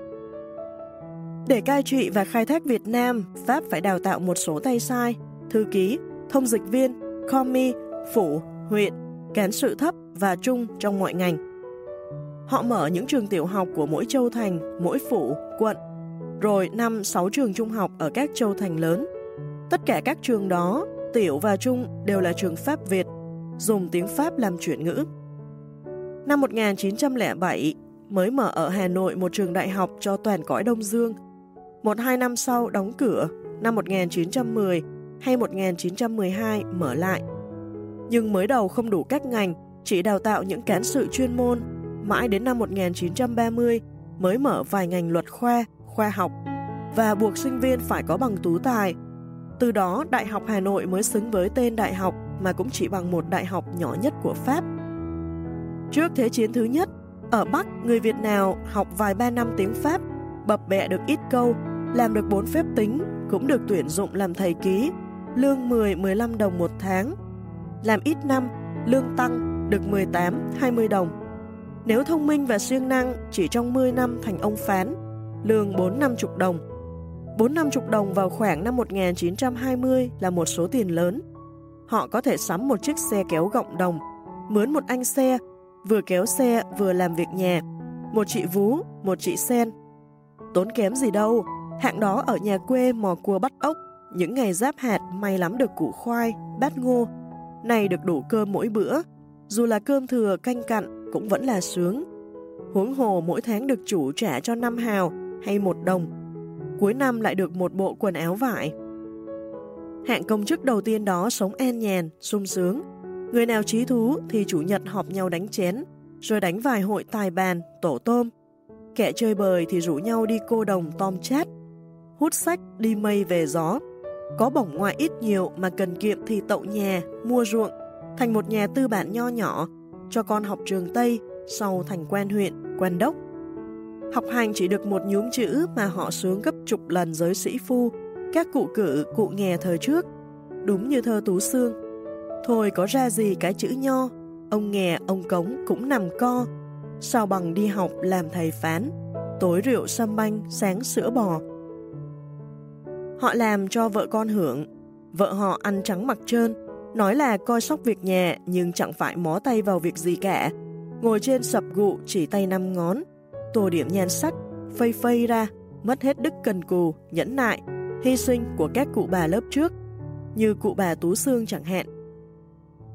Để cai trị và khai thác Việt Nam, Pháp phải đào tạo một số tay sai, thư ký, thông dịch viên, commie, phủ, huyện, cán sự thấp và trung trong mọi ngành. Họ mở những trường tiểu học của mỗi châu thành, mỗi phủ, quận, rồi năm sáu trường trung học ở các châu thành lớn. Tất cả các trường đó, tiểu và trung đều là trường Pháp Việt, dùng tiếng Pháp làm chuyển ngữ. Năm 1907, mới mở ở Hà Nội một trường đại học cho toàn cõi Đông Dương. Một hai năm sau đóng cửa, năm 1910 hay 1912 mở lại. Nhưng mới đầu không đủ các ngành, chỉ đào tạo những cán sự chuyên môn. Mãi đến năm 1930 mới mở vài ngành luật khoa, khoa học và buộc sinh viên phải có bằng tú tài. Từ đó, Đại học Hà Nội mới xứng với tên đại học mà cũng chỉ bằng một đại học nhỏ nhất của Pháp. Trước Thế chiến thứ nhất, ở Bắc, người Việt nào học vài ba năm tiếng Pháp, bập bẹ được ít câu, làm được bốn phép tính, cũng được tuyển dụng làm thầy ký, lương 10-15 đồng một tháng. Làm ít năm, lương tăng, được 18-20 đồng. Nếu thông minh và siêng năng, chỉ trong 10 năm thành ông phán, lương 4-50 đồng. 4-50 đồng vào khoảng năm 1920 là một số tiền lớn. Họ có thể sắm một chiếc xe kéo gọng đồng, mướn một anh xe vừa kéo xe vừa làm việc nhà, một chị Vú, một chị Sen. Tốn kém gì đâu, hạng đó ở nhà quê mò cua bắt ốc, những ngày giáp hạt may lắm được củ khoai, bát ngô, này được đủ cơm mỗi bữa, dù là cơm thừa canh cặn cũng vẫn là sướng. Huống hồ mỗi tháng được chủ trả cho 5 hào hay một đồng, cuối năm lại được một bộ quần áo vải. Hạng công chức đầu tiên đó sống an nhàn, sung sướng, Người nào trí thú thì chủ nhật họp nhau đánh chén, rồi đánh vài hội tài bàn, tổ tôm. Kẻ chơi bời thì rủ nhau đi cô đồng tom chát, hút sách đi mây về gió. Có bổng ngoại ít nhiều mà cần kiệm thì tậu nhà, mua ruộng, thành một nhà tư bản nho nhỏ, cho con học trường Tây, sau thành quan huyện, quan đốc. Học hành chỉ được một nhúm chữ mà họ sướng gấp chục lần giới sĩ phu, các cụ cử, cụ nghè thời trước. Đúng như thơ Tú Sương, Thôi có ra gì cái chữ nho, ông nghè ông cống cũng nằm co. Sao bằng đi học làm thầy phán, tối rượu xăm banh, sáng sữa bò. Họ làm cho vợ con hưởng, vợ họ ăn trắng mặc trơn, nói là coi sóc việc nhà nhưng chẳng phải mó tay vào việc gì cả. Ngồi trên sập gụ chỉ tay năm ngón, tô điểm nhan sắc, phây phây ra, mất hết đức cần cù, nhẫn nại, hy sinh của các cụ bà lớp trước, như cụ bà Tú Sương chẳng hạn.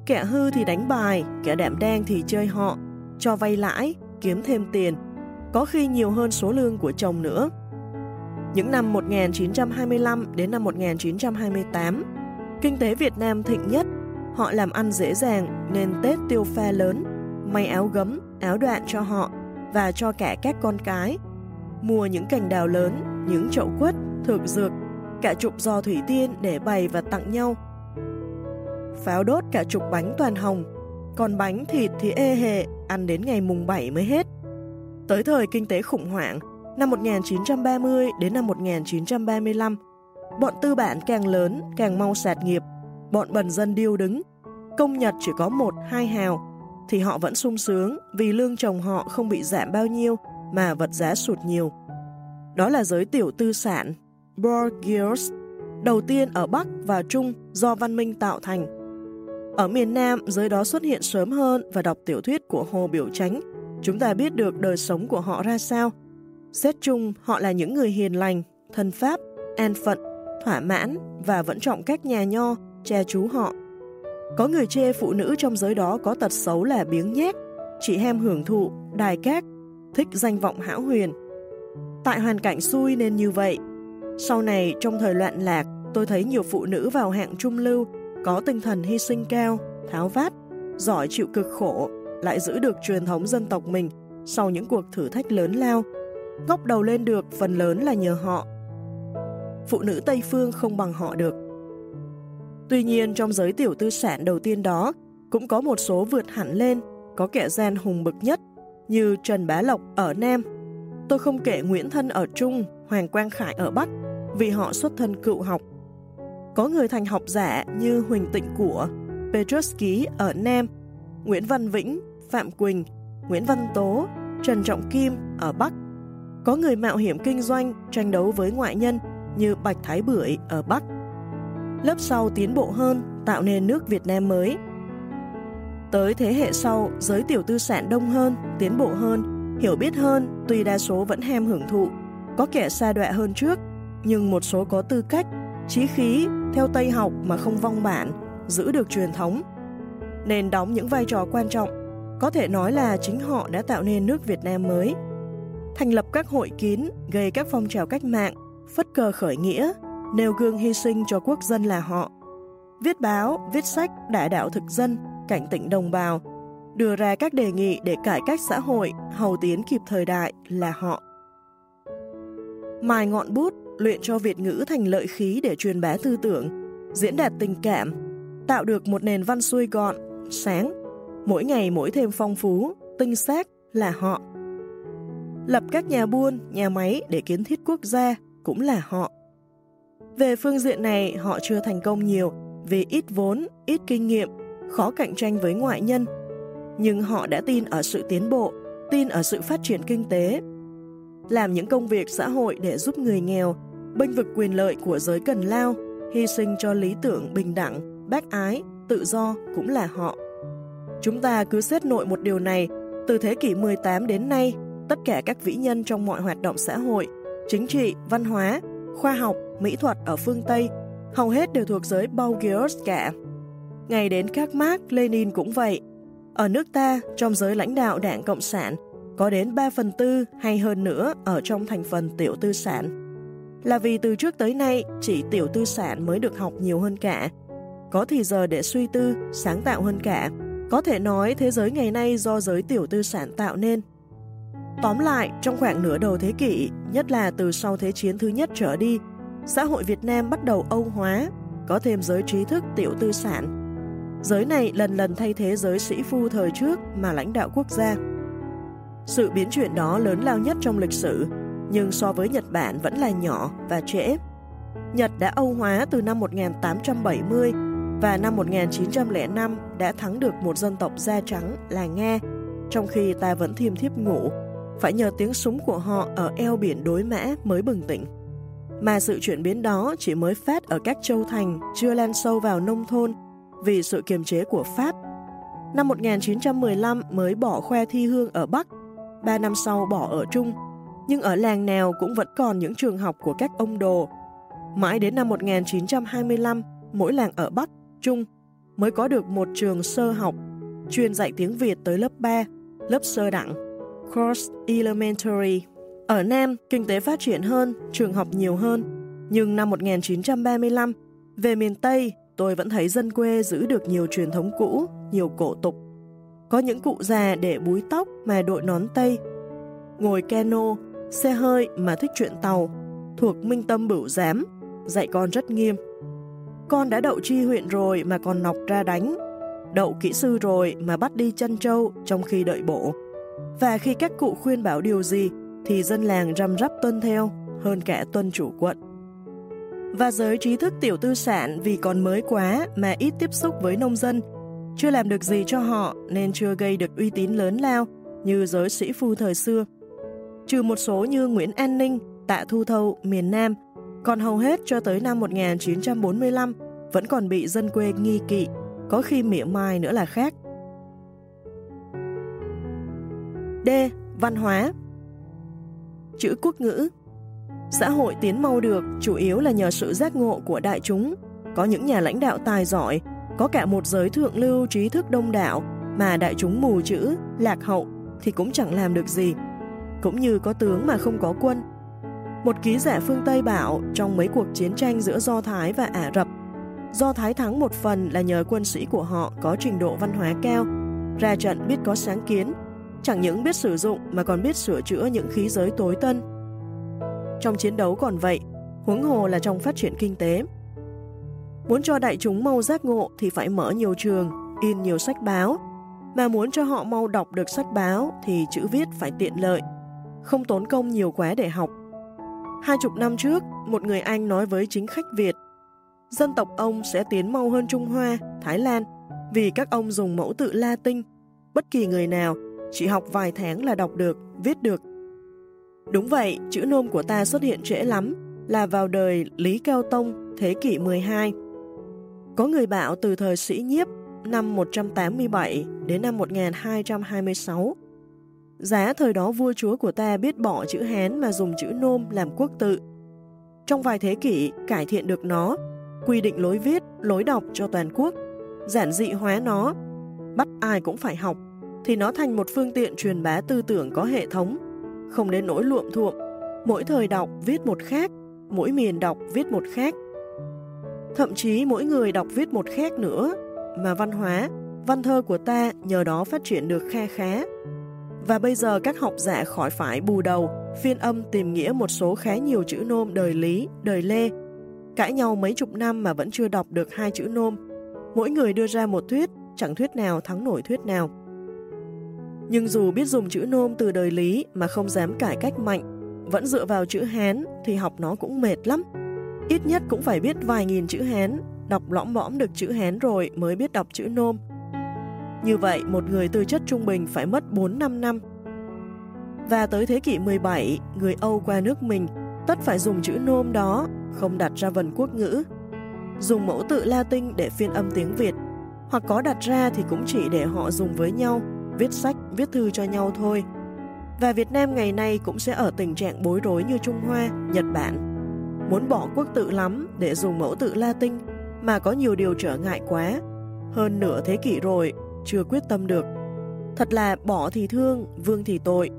Kẻ hư thì đánh bài, kẻ đảm đang thì chơi họ, cho vay lãi, kiếm thêm tiền, có khi nhiều hơn số lương của chồng nữa. Những năm 1925 đến năm 1928, kinh tế Việt Nam thịnh nhất, họ làm ăn dễ dàng nên Tết tiêu pha lớn, may áo gấm, áo đoạn cho họ và cho cả các con cái. Mua những cành đào lớn, những chậu quất, thực dược, cả chục giò thủy tiên để bày và tặng nhau. Pháo đốt cả chục bánh toàn hồng, còn bánh thịt thì ê hề, ăn đến ngày mùng 7 mới hết. Tới thời kinh tế khủng hoảng, năm 1930 đến năm 1935, bọn tư bản càng lớn càng mau sạt nghiệp, bọn bần dân điêu đứng. Công nhật chỉ có một hai hào, thì họ vẫn sung sướng vì lương chồng họ không bị giảm bao nhiêu mà vật giá sụt nhiều. Đó là giới tiểu tư sản, Bourgeois, đầu tiên ở Bắc và Trung do văn minh tạo thành. Ở miền Nam, giới đó xuất hiện sớm hơn và đọc tiểu thuyết của Hồ Biểu Chánh, chúng ta biết được đời sống của họ ra sao. Xét chung, họ là những người hiền lành, thân pháp, an phận, thỏa mãn và vẫn trọng cách nhà nho, cha chú họ. Có người chê phụ nữ trong giới đó có tật xấu là biếng nhác, chỉ ham hưởng thụ, đài cát, thích danh vọng hão huyền. Tại hoàn cảnh xui nên như vậy. Sau này, trong thời loạn lạc, tôi thấy nhiều phụ nữ vào hạng trung lưu, có tinh thần hy sinh cao, tháo vát, giỏi chịu cực khổ, lại giữ được truyền thống dân tộc mình sau những cuộc thử thách lớn lao. Góc đầu lên được phần lớn là nhờ họ. Phụ nữ Tây Phương không bằng họ được. Tuy nhiên trong giới tiểu tư sản đầu tiên đó cũng có một số vượt hẳn lên, có kẻ gian hùng bực nhất như Trần Bá Lộc ở Nam. Tôi không kể Nguyễn Thân ở Trung, Hoàng Quang Khải ở Bắc vì họ xuất thân cựu học. Có người thành học giả như Huỳnh Tịnh Của, Petrus Ký ở Nam, Nguyễn Văn Vĩnh, Phạm Quỳnh, Nguyễn Văn Tố, Trần Trọng Kim ở Bắc. Có người mạo hiểm kinh doanh, tranh đấu với ngoại nhân như Bạch Thái Bưởi ở Bắc lớp sau tiến bộ hơn, tạo nên nước Việt Nam mới. Tới thế hệ sau, giới tiểu tư sản đông hơn, tiến bộ hơn, hiểu biết hơn, tuy đa số vẫn ham hưởng thụ, có kẻ xa đọa hơn trước, nhưng một số có tư cách, trí khí, theo Tây học mà không vong bản, giữ được truyền thống. Nên đóng những vai trò quan trọng, có thể nói là chính họ đã tạo nên nước Việt Nam mới. Thành lập các hội kín, gây các phong trào cách mạng, phất cờ khởi nghĩa, nêu gương hy sinh cho quốc dân là họ. Viết báo, viết sách, đại đạo thực dân, cảnh tỉnh đồng bào, đưa ra các đề nghị để cải cách xã hội, hầu tiến kịp thời đại là họ. Mài ngọn bút, luyện cho Việt ngữ thành lợi khí để truyền bá tư tưởng, diễn đạt tình cảm, tạo được một nền văn xuôi gọn, sáng, mỗi ngày mỗi thêm phong phú, tinh xác là họ. Lập các nhà buôn, nhà máy để kiến thiết quốc gia cũng là họ. Về phương diện này, họ chưa thành công nhiều vì ít vốn, ít kinh nghiệm, khó cạnh tranh với ngoại nhân. Nhưng họ đã tin ở sự tiến bộ, tin ở sự phát triển kinh tế. Làm những công việc xã hội để giúp người nghèo, bênh vực quyền lợi của giới cần lao, hy sinh cho lý tưởng bình đẳng, bác ái, tự do cũng là họ. Chúng ta cứ xét nội một điều này, từ thế kỷ 18 đến nay, tất cả các vĩ nhân trong mọi hoạt động xã hội, chính trị, văn hóa, khoa học, mỹ thuật ở phương Tây, hầu hết đều thuộc giới Bourgeois cả. Ngày đến các Marx, Lenin cũng vậy. Ở nước ta, trong giới lãnh đạo đảng Cộng sản, có đến 3 phần tư hay hơn nữa ở trong thành phần tiểu tư sản. Là vì từ trước tới nay, chỉ tiểu tư sản mới được học nhiều hơn cả. Có thì giờ để suy tư, sáng tạo hơn cả. Có thể nói thế giới ngày nay do giới tiểu tư sản tạo nên. Tóm lại, trong khoảng nửa đầu thế kỷ, nhất là từ sau Thế chiến thứ nhất trở đi, xã hội Việt Nam bắt đầu Âu hóa, có thêm giới trí thức tiểu tư sản. Giới này lần lần thay thế giới sĩ phu thời trước mà lãnh đạo quốc gia. Sự biến chuyển đó lớn lao nhất trong lịch sử, nhưng so với Nhật Bản vẫn là nhỏ và trễ. Nhật đã Âu hóa từ năm 1870 và năm 1905 đã thắng được một dân tộc da trắng là Nga, trong khi ta vẫn thiêm thiếp ngủ, phải nhờ tiếng súng của họ ở eo biển đối mã mới bừng tỉnh. mà sự chuyển biến đó chỉ mới phát ở các châu thành, chưa lan sâu vào nông thôn vì sự kiềm chế của Pháp. Năm 1915 mới bỏ khoe thi hương ở Bắc, ba năm sau bỏ ở Trung, nhưng ở làng nào cũng vẫn còn những trường học của các ông đồ. Mãi đến năm 1925, mỗi làng ở Bắc, Trung mới có được một trường sơ học chuyên dạy tiếng Việt tới lớp 3, lớp sơ đẳng, Course Elementary. Ở Nam, kinh tế phát triển hơn, trường học nhiều hơn, nhưng năm 1935, về miền Tây, tôi vẫn thấy dân quê giữ được nhiều truyền thống cũ, nhiều cổ tục. Có những cụ già để búi tóc mà đội nón Tây, ngồi cano, xe hơi mà thích chuyện tàu, thuộc Minh Tâm Bửu Giám, dạy con rất nghiêm. Con đã đậu tri huyện rồi mà còn nọc ra đánh, đậu kỹ sư rồi mà bắt đi chân trâu trong khi đợi bộ. Và khi các cụ khuyên bảo điều gì thì dân làng răm rắp tuân theo hơn cả tuân chủ quận. Và giới trí thức tiểu tư sản vì còn mới quá mà ít tiếp xúc với nông dân, chưa làm được gì cho họ nên chưa gây được uy tín lớn lao như giới sĩ phu thời xưa. Trừ một số như Nguyễn An Ninh, Tạ Thu Thâu, miền Nam, còn hầu hết cho tới năm 1945 vẫn còn bị dân quê nghi kỵ, có khi mỉa mai nữa là khác. D. Văn hóa Chữ quốc ngữ Xã hội tiến mau được chủ yếu là nhờ sự giác ngộ của đại chúng. Có những nhà lãnh đạo tài giỏi, có cả một giới thượng lưu trí thức đông đảo mà đại chúng mù chữ, lạc hậu thì cũng chẳng làm được gì. Cũng như có tướng mà không có quân. Một ký giả phương Tây bảo trong mấy cuộc chiến tranh giữa Do Thái và Ả Rập, Do Thái thắng một phần là nhờ quân sĩ của họ có trình độ văn hóa cao, ra trận biết có sáng kiến, chẳng những biết sử dụng mà còn biết sửa chữa những khí giới tối tân. Trong chiến đấu còn vậy, huống hồ là trong phát triển kinh tế. Muốn cho đại chúng mau giác ngộ thì phải mở nhiều trường, in nhiều sách báo, mà muốn cho họ mau đọc được sách báo thì chữ viết phải tiện lợi, không tốn công nhiều quá để học. Hai chục năm trước, một người Anh nói với chính khách Việt, dân tộc ông sẽ tiến mau hơn Trung Hoa, Thái Lan, vì các ông dùng mẫu tự Latin. Bất kỳ người nào chỉ học vài tháng là đọc được, viết được. Đúng vậy, chữ nôm của ta xuất hiện trễ lắm, là vào đời Lý Cao Tông, thế kỷ 12. Có người bảo từ thời sĩ nhiếp năm 187 đến năm 1226. Giá thời đó vua chúa của ta biết bỏ chữ Hán mà dùng chữ nôm làm quốc tự. Trong vài thế kỷ, cải thiện được nó, quy định lối viết, lối đọc cho toàn quốc, giản dị hóa nó, bắt ai cũng phải học, thì nó thành một phương tiện truyền bá tư tưởng có hệ thống, không đến nỗi luộm thuộm, mỗi thời đọc viết một khác, mỗi miền đọc viết một khác. Thậm chí mỗi người đọc viết một khác nữa, mà văn hóa, văn thơ của ta nhờ đó phát triển được kha khá. Và bây giờ các học giả khỏi phải bù đầu, phiên âm tìm nghĩa một số khá nhiều chữ nôm đời Lý, đời Lê. Cãi nhau mấy chục năm mà vẫn chưa đọc được hai chữ nôm. Mỗi người đưa ra một thuyết, chẳng thuyết nào thắng nổi thuyết nào. Nhưng dù biết dùng chữ nôm từ đời Lý mà không dám cải cách mạnh, vẫn dựa vào chữ Hán thì học nó cũng mệt lắm. Ít nhất cũng phải biết vài nghìn chữ Hán, đọc lõm bõm được chữ Hán rồi mới biết đọc chữ nôm. Như vậy, một người tư chất trung bình phải mất 4-5 năm. Và tới thế kỷ 17, người Âu qua nước mình tất phải dùng chữ nôm đó, không đặt ra vần quốc ngữ. Dùng mẫu tự Latin để phiên âm tiếng Việt, hoặc có đặt ra thì cũng chỉ để họ dùng với nhau viết sách, viết thư cho nhau thôi. Và Việt Nam ngày nay cũng sẽ ở tình trạng bối rối như Trung Hoa, Nhật Bản. Muốn bỏ quốc tự lắm để dùng mẫu tự Latin mà có nhiều điều trở ngại quá. Hơn nửa thế kỷ rồi, chưa quyết tâm được. Thật là bỏ thì thương, vương thì tội.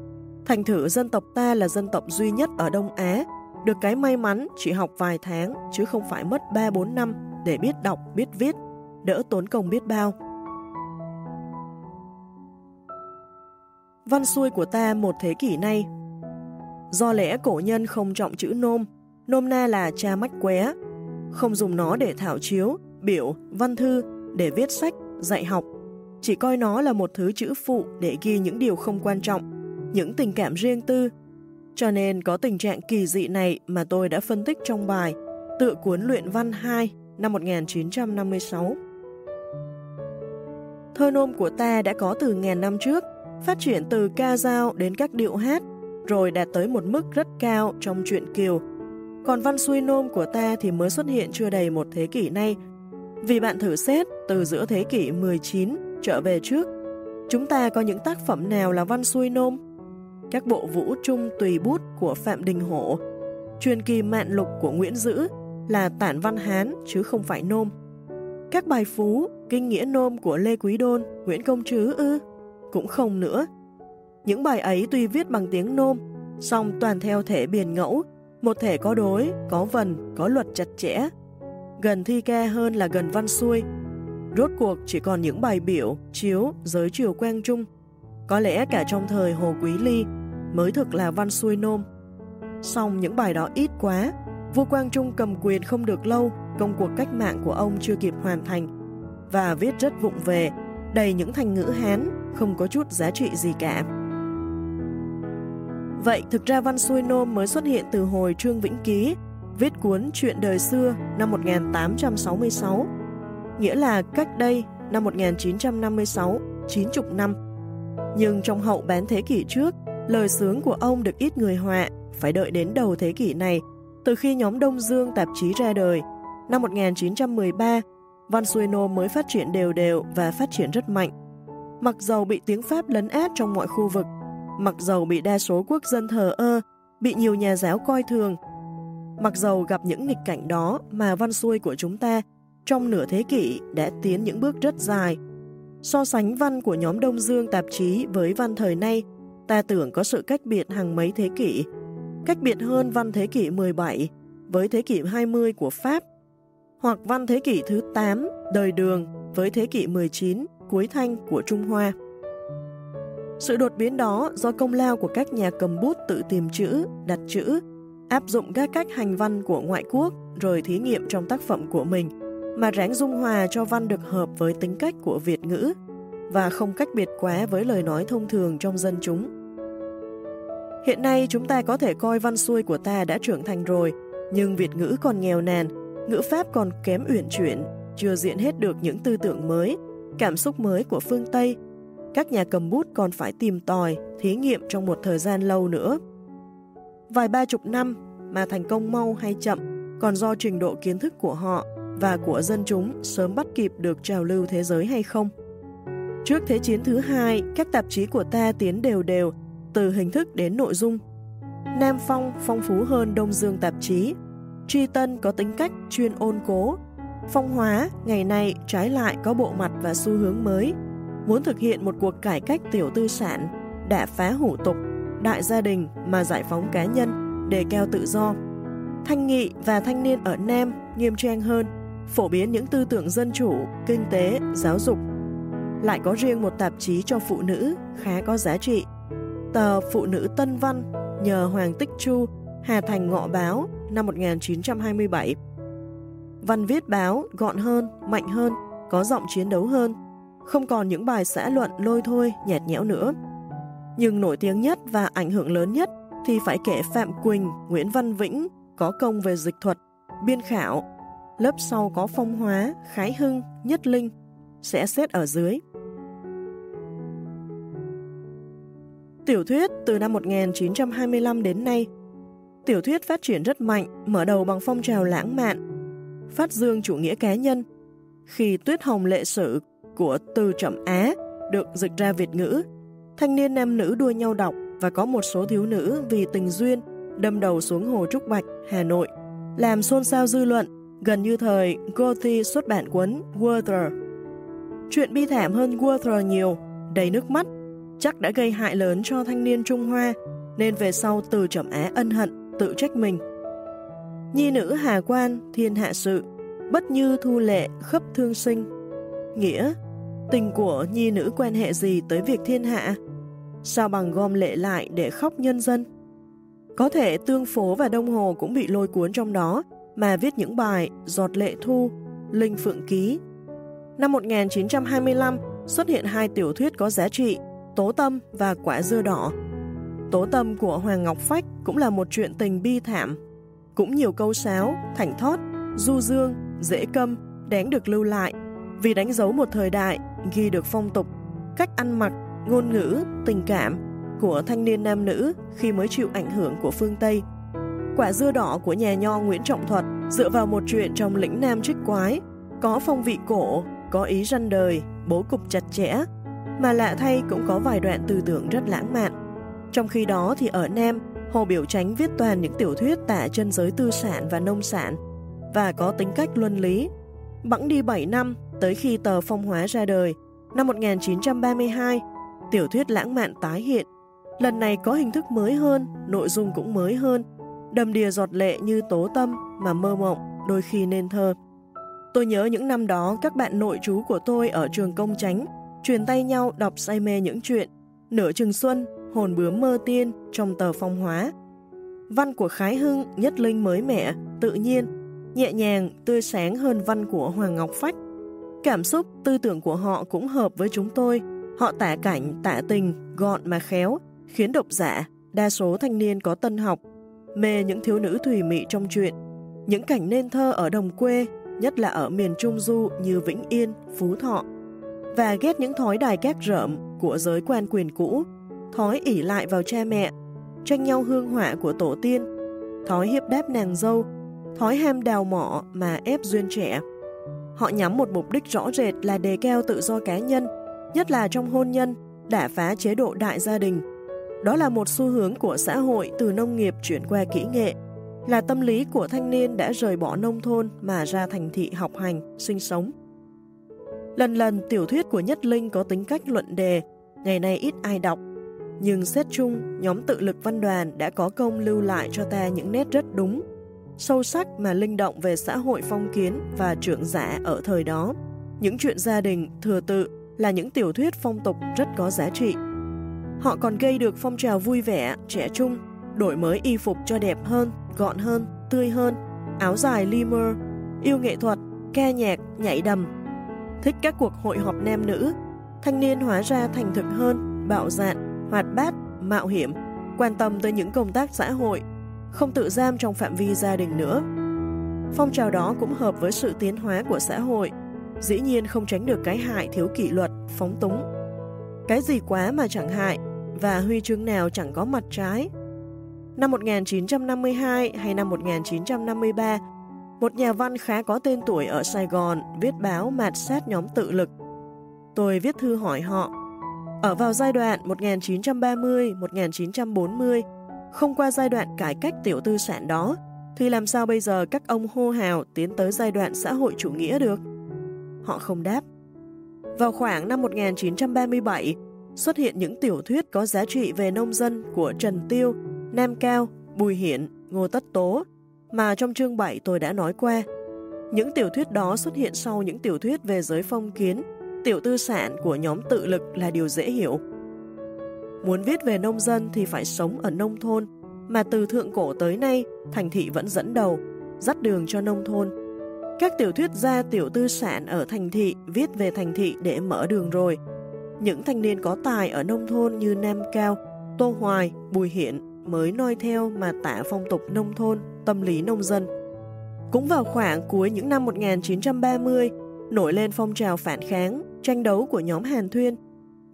Thành thử dân tộc ta là dân tộc duy nhất ở Đông Á, được cái may mắn chỉ học vài tháng chứ không phải mất 3-4 năm để biết đọc, biết viết, đỡ tốn công biết bao. Văn xuôi của ta một thế kỷ nay. Do lẽ cổ nhân không trọng chữ nôm, nôm na là cha mách qué, không dùng nó để thảo chiếu, biểu, văn thư, để viết sách, dạy học, chỉ coi nó là một thứ chữ phụ để ghi những điều không quan trọng, những tình cảm riêng tư. Cho nên có tình trạng kỳ dị này mà tôi đã phân tích trong bài Tự cuốn luyện văn 2 năm 1956. Thơ nôm của ta đã có từ ngàn năm trước, phát triển từ ca dao đến các điệu hát, rồi đạt tới một mức rất cao trong truyện kiều, Còn văn xuôi nôm của ta thì mới xuất hiện chưa đầy một thế kỷ nay. Vì bạn thử xét từ giữa thế kỷ 19 trở về trước, chúng ta có những tác phẩm nào là văn xuôi nôm? Các bộ vũ trung tùy bút của Phạm Đình Hổ, truyền kỳ mạn lục của Nguyễn Dữ là tản văn Hán chứ không phải nôm. Các bài phú, kinh nghĩa nôm của Lê Quý Đôn, Nguyễn Công Trứ ư? Cũng không nữa. Những bài ấy tuy viết bằng tiếng nôm, song toàn theo thể biển ngẫu, một thể có đối, có vần, có luật chặt chẽ. Gần thi ca hơn là gần văn xuôi. Rốt cuộc chỉ còn những bài biểu, chiếu, giới triều quang trung. Có lẽ cả trong thời Hồ Quý Ly mới thực là văn xuôi nôm. Song những bài đó ít quá, vua Quang Trung cầm quyền không được lâu, công cuộc cách mạng của ông chưa kịp hoàn thành và viết rất vụng về, đầy những thành ngữ Hán, không có chút giá trị gì cả. Vậy thực ra văn xuôi nôm mới xuất hiện từ hồi Trương Vĩnh Ký, viết cuốn Chuyện đời xưa năm 1866, nghĩa là cách đây năm 1956, 90 năm. Nhưng trong hậu bán thế kỷ trước, lời sướng của ông được ít người họa, phải đợi đến đầu thế kỷ này, từ khi nhóm Đông Dương tạp chí ra đời. Năm 1913, văn xuôi nôm mới phát triển đều đều và phát triển rất mạnh. Mặc dầu bị tiếng Pháp lấn át trong mọi khu vực, mặc dầu bị đa số quốc dân thờ ơ, bị nhiều nhà giáo coi thường, mặc dầu gặp những nghịch cảnh đó mà văn xuôi của chúng ta trong nửa thế kỷ đã tiến những bước rất dài. So sánh văn của nhóm Đông Dương tạp chí với văn thời nay, ta tưởng có sự cách biệt hàng mấy thế kỷ, cách biệt hơn văn thế kỷ 17 với thế kỷ 20 của Pháp, hoặc văn thế kỷ thứ 8 đời đường với thế kỷ 19 cuối thanh của Trung Hoa. Sự đột biến đó do công lao của các nhà cầm bút tự tìm chữ, đặt chữ, áp dụng các cách hành văn của ngoại quốc rồi thí nghiệm trong tác phẩm của mình, mà ráng dung hòa cho văn được hợp với tính cách của Việt ngữ và không cách biệt quá với lời nói thông thường trong dân chúng. Hiện nay chúng ta có thể coi văn xuôi của ta đã trưởng thành rồi, nhưng Việt ngữ còn nghèo nàn, ngữ pháp còn kém uyển chuyển, chưa diễn hết được những tư tưởng mới, cảm xúc mới của phương Tây các nhà cầm bút còn phải tìm tòi, thí nghiệm trong một thời gian lâu nữa. Vài ba chục năm mà thành công mau hay chậm còn do trình độ kiến thức của họ và của dân chúng sớm bắt kịp được trào lưu thế giới hay không. Trước Thế chiến thứ hai, các tạp chí của ta tiến đều đều, từ hình thức đến nội dung. Nam Phong phong phú hơn Đông Dương tạp chí, Tri Tân có tính cách chuyên ôn cố, Phong Hóa ngày nay trái lại có bộ mặt và xu hướng mới, muốn thực hiện một cuộc cải cách tiểu tư sản, đã phá hủ tục, đại gia đình mà giải phóng cá nhân, đề cao tự do. Thanh nghị và thanh niên ở Nam nghiêm trang hơn, phổ biến những tư tưởng dân chủ, kinh tế, giáo dục. Lại có riêng một tạp chí cho phụ nữ khá có giá trị. Tờ Phụ nữ Tân Văn nhờ Hoàng Tích Chu, Hà Thành Ngọ Báo năm 1927. Văn viết báo gọn hơn, mạnh hơn, có giọng chiến đấu hơn, không còn những bài xã luận lôi thôi, nhạt nhẽo nữa. Nhưng nổi tiếng nhất và ảnh hưởng lớn nhất thì phải kể Phạm Quỳnh, Nguyễn Văn Vĩnh có công về dịch thuật, biên khảo, lớp sau có phong hóa, khái hưng, nhất linh, sẽ xếp ở dưới. Tiểu thuyết từ năm 1925 đến nay, tiểu thuyết phát triển rất mạnh, mở đầu bằng phong trào lãng mạn, phát dương chủ nghĩa cá nhân. Khi Tuyết Hồng lệ sử của Từ Trầm Á được dịch ra Việt ngữ. Thanh niên nam nữ đua nhau đọc và có một số thiếu nữ vì tình duyên đâm đầu xuống Hồ Trúc Bạch, Hà Nội, làm xôn xao dư luận gần như thời Goethe xuất bản cuốn Werther. Chuyện bi thảm hơn Werther nhiều, đầy nước mắt, chắc đã gây hại lớn cho thanh niên Trung Hoa, nên về sau từ trầm á ân hận, tự trách mình. Nhi nữ Hà Quan, thiên hạ sự, bất như thu lệ, khắp thương sinh. Nghĩa, Tình của nhi nữ quan hệ gì tới việc thiên hạ? Sao bằng gom lệ lại để khóc nhân dân? Có thể Tương Phố và Đông Hồ cũng bị lôi cuốn trong đó mà viết những bài Giọt Lệ Thu, Linh Phượng Ký. Năm 1925 xuất hiện hai tiểu thuyết có giá trị Tố Tâm và Quả Dưa Đỏ. Tố Tâm của Hoàng Ngọc Phách cũng là một chuyện tình bi thảm. Cũng nhiều câu sáo, thảnh thót, du dương, dễ câm, đáng được lưu lại vì đánh dấu một thời đại ghi được phong tục, cách ăn mặc, ngôn ngữ, tình cảm của thanh niên nam nữ khi mới chịu ảnh hưởng của phương Tây. Quả dưa đỏ của nhà nho Nguyễn Trọng Thuật dựa vào một chuyện trong lĩnh Nam trích quái, có phong vị cổ, có ý răn đời, bố cục chặt chẽ, mà lạ thay cũng có vài đoạn tư tưởng rất lãng mạn. Trong khi đó thì ở Nam, Hồ Biểu Chánh viết toàn những tiểu thuyết tả chân giới tư sản và nông sản và có tính cách luân lý. Bẵng đi 7 năm, tới khi tờ Phong Hóa ra đời, năm 1932, tiểu thuyết lãng mạn tái hiện. Lần này có hình thức mới hơn, nội dung cũng mới hơn, đầm đìa giọt lệ như tố tâm mà mơ mộng, đôi khi nên thơ. Tôi nhớ những năm đó các bạn nội chú của tôi ở trường công tránh truyền tay nhau đọc say mê những chuyện Nửa chừng xuân, hồn bướm mơ tiên trong tờ phong hóa. Văn của Khái Hưng, Nhất Linh mới mẻ, tự nhiên, nhẹ nhàng, tươi sáng hơn văn của Hoàng Ngọc Phách. Cảm xúc, tư tưởng của họ cũng hợp với chúng tôi. Họ tả cảnh, tả tình, gọn mà khéo, khiến độc giả, đa số thanh niên có tân học, mê những thiếu nữ thủy mị trong chuyện. Những cảnh nên thơ ở đồng quê, nhất là ở miền Trung Du như Vĩnh Yên, Phú Thọ, và ghét những thói đài cát rợm của giới quan quyền cũ, thói ỉ lại vào cha mẹ, tranh nhau hương họa của tổ tiên, thói hiếp đáp nàng dâu, thói ham đào mỏ mà ép duyên trẻ. Họ nhắm một mục đích rõ rệt là đề cao tự do cá nhân, nhất là trong hôn nhân, đả phá chế độ đại gia đình. Đó là một xu hướng của xã hội từ nông nghiệp chuyển qua kỹ nghệ, là tâm lý của thanh niên đã rời bỏ nông thôn mà ra thành thị học hành, sinh sống. Lần lần tiểu thuyết của Nhất Linh có tính cách luận đề, ngày nay ít ai đọc. Nhưng xét chung, nhóm tự lực văn đoàn đã có công lưu lại cho ta những nét rất đúng, sâu sắc mà linh động về xã hội phong kiến và trưởng giả ở thời đó. Những chuyện gia đình, thừa tự là những tiểu thuyết phong tục rất có giá trị. Họ còn gây được phong trào vui vẻ, trẻ trung, đổi mới y phục cho đẹp hơn, gọn hơn, tươi hơn, áo dài limmer, yêu nghệ thuật, ca nhạc, nhảy đầm, thích các cuộc hội họp nam nữ, thanh niên hóa ra thành thực hơn, bạo dạn, hoạt bát, mạo hiểm, quan tâm tới những công tác xã hội, không tự giam trong phạm vi gia đình nữa. Phong trào đó cũng hợp với sự tiến hóa của xã hội, dĩ nhiên không tránh được cái hại thiếu kỷ luật, phóng túng. Cái gì quá mà chẳng hại, và huy chương nào chẳng có mặt trái. Năm 1952 hay năm 1953, một nhà văn khá có tên tuổi ở Sài Gòn viết báo mạt sát nhóm tự lực. Tôi viết thư hỏi họ, ở vào giai đoạn 1930-1940, không qua giai đoạn cải cách tiểu tư sản đó, thì làm sao bây giờ các ông hô hào tiến tới giai đoạn xã hội chủ nghĩa được? Họ không đáp. Vào khoảng năm 1937, xuất hiện những tiểu thuyết có giá trị về nông dân của Trần Tiêu, Nam Cao, Bùi Hiển, Ngô Tất Tố, mà trong chương 7 tôi đã nói qua. Những tiểu thuyết đó xuất hiện sau những tiểu thuyết về giới phong kiến, tiểu tư sản của nhóm tự lực là điều dễ hiểu. Muốn viết về nông dân thì phải sống ở nông thôn, mà từ thượng cổ tới nay, thành thị vẫn dẫn đầu, dắt đường cho nông thôn. Các tiểu thuyết gia tiểu tư sản ở thành thị viết về thành thị để mở đường rồi. Những thanh niên có tài ở nông thôn như Nam Cao, Tô Hoài, Bùi Hiện mới noi theo mà tả phong tục nông thôn tâm lý nông dân. Cũng vào khoảng cuối những năm 1930, nổi lên phong trào phản kháng, tranh đấu của nhóm Hàn Thuyên,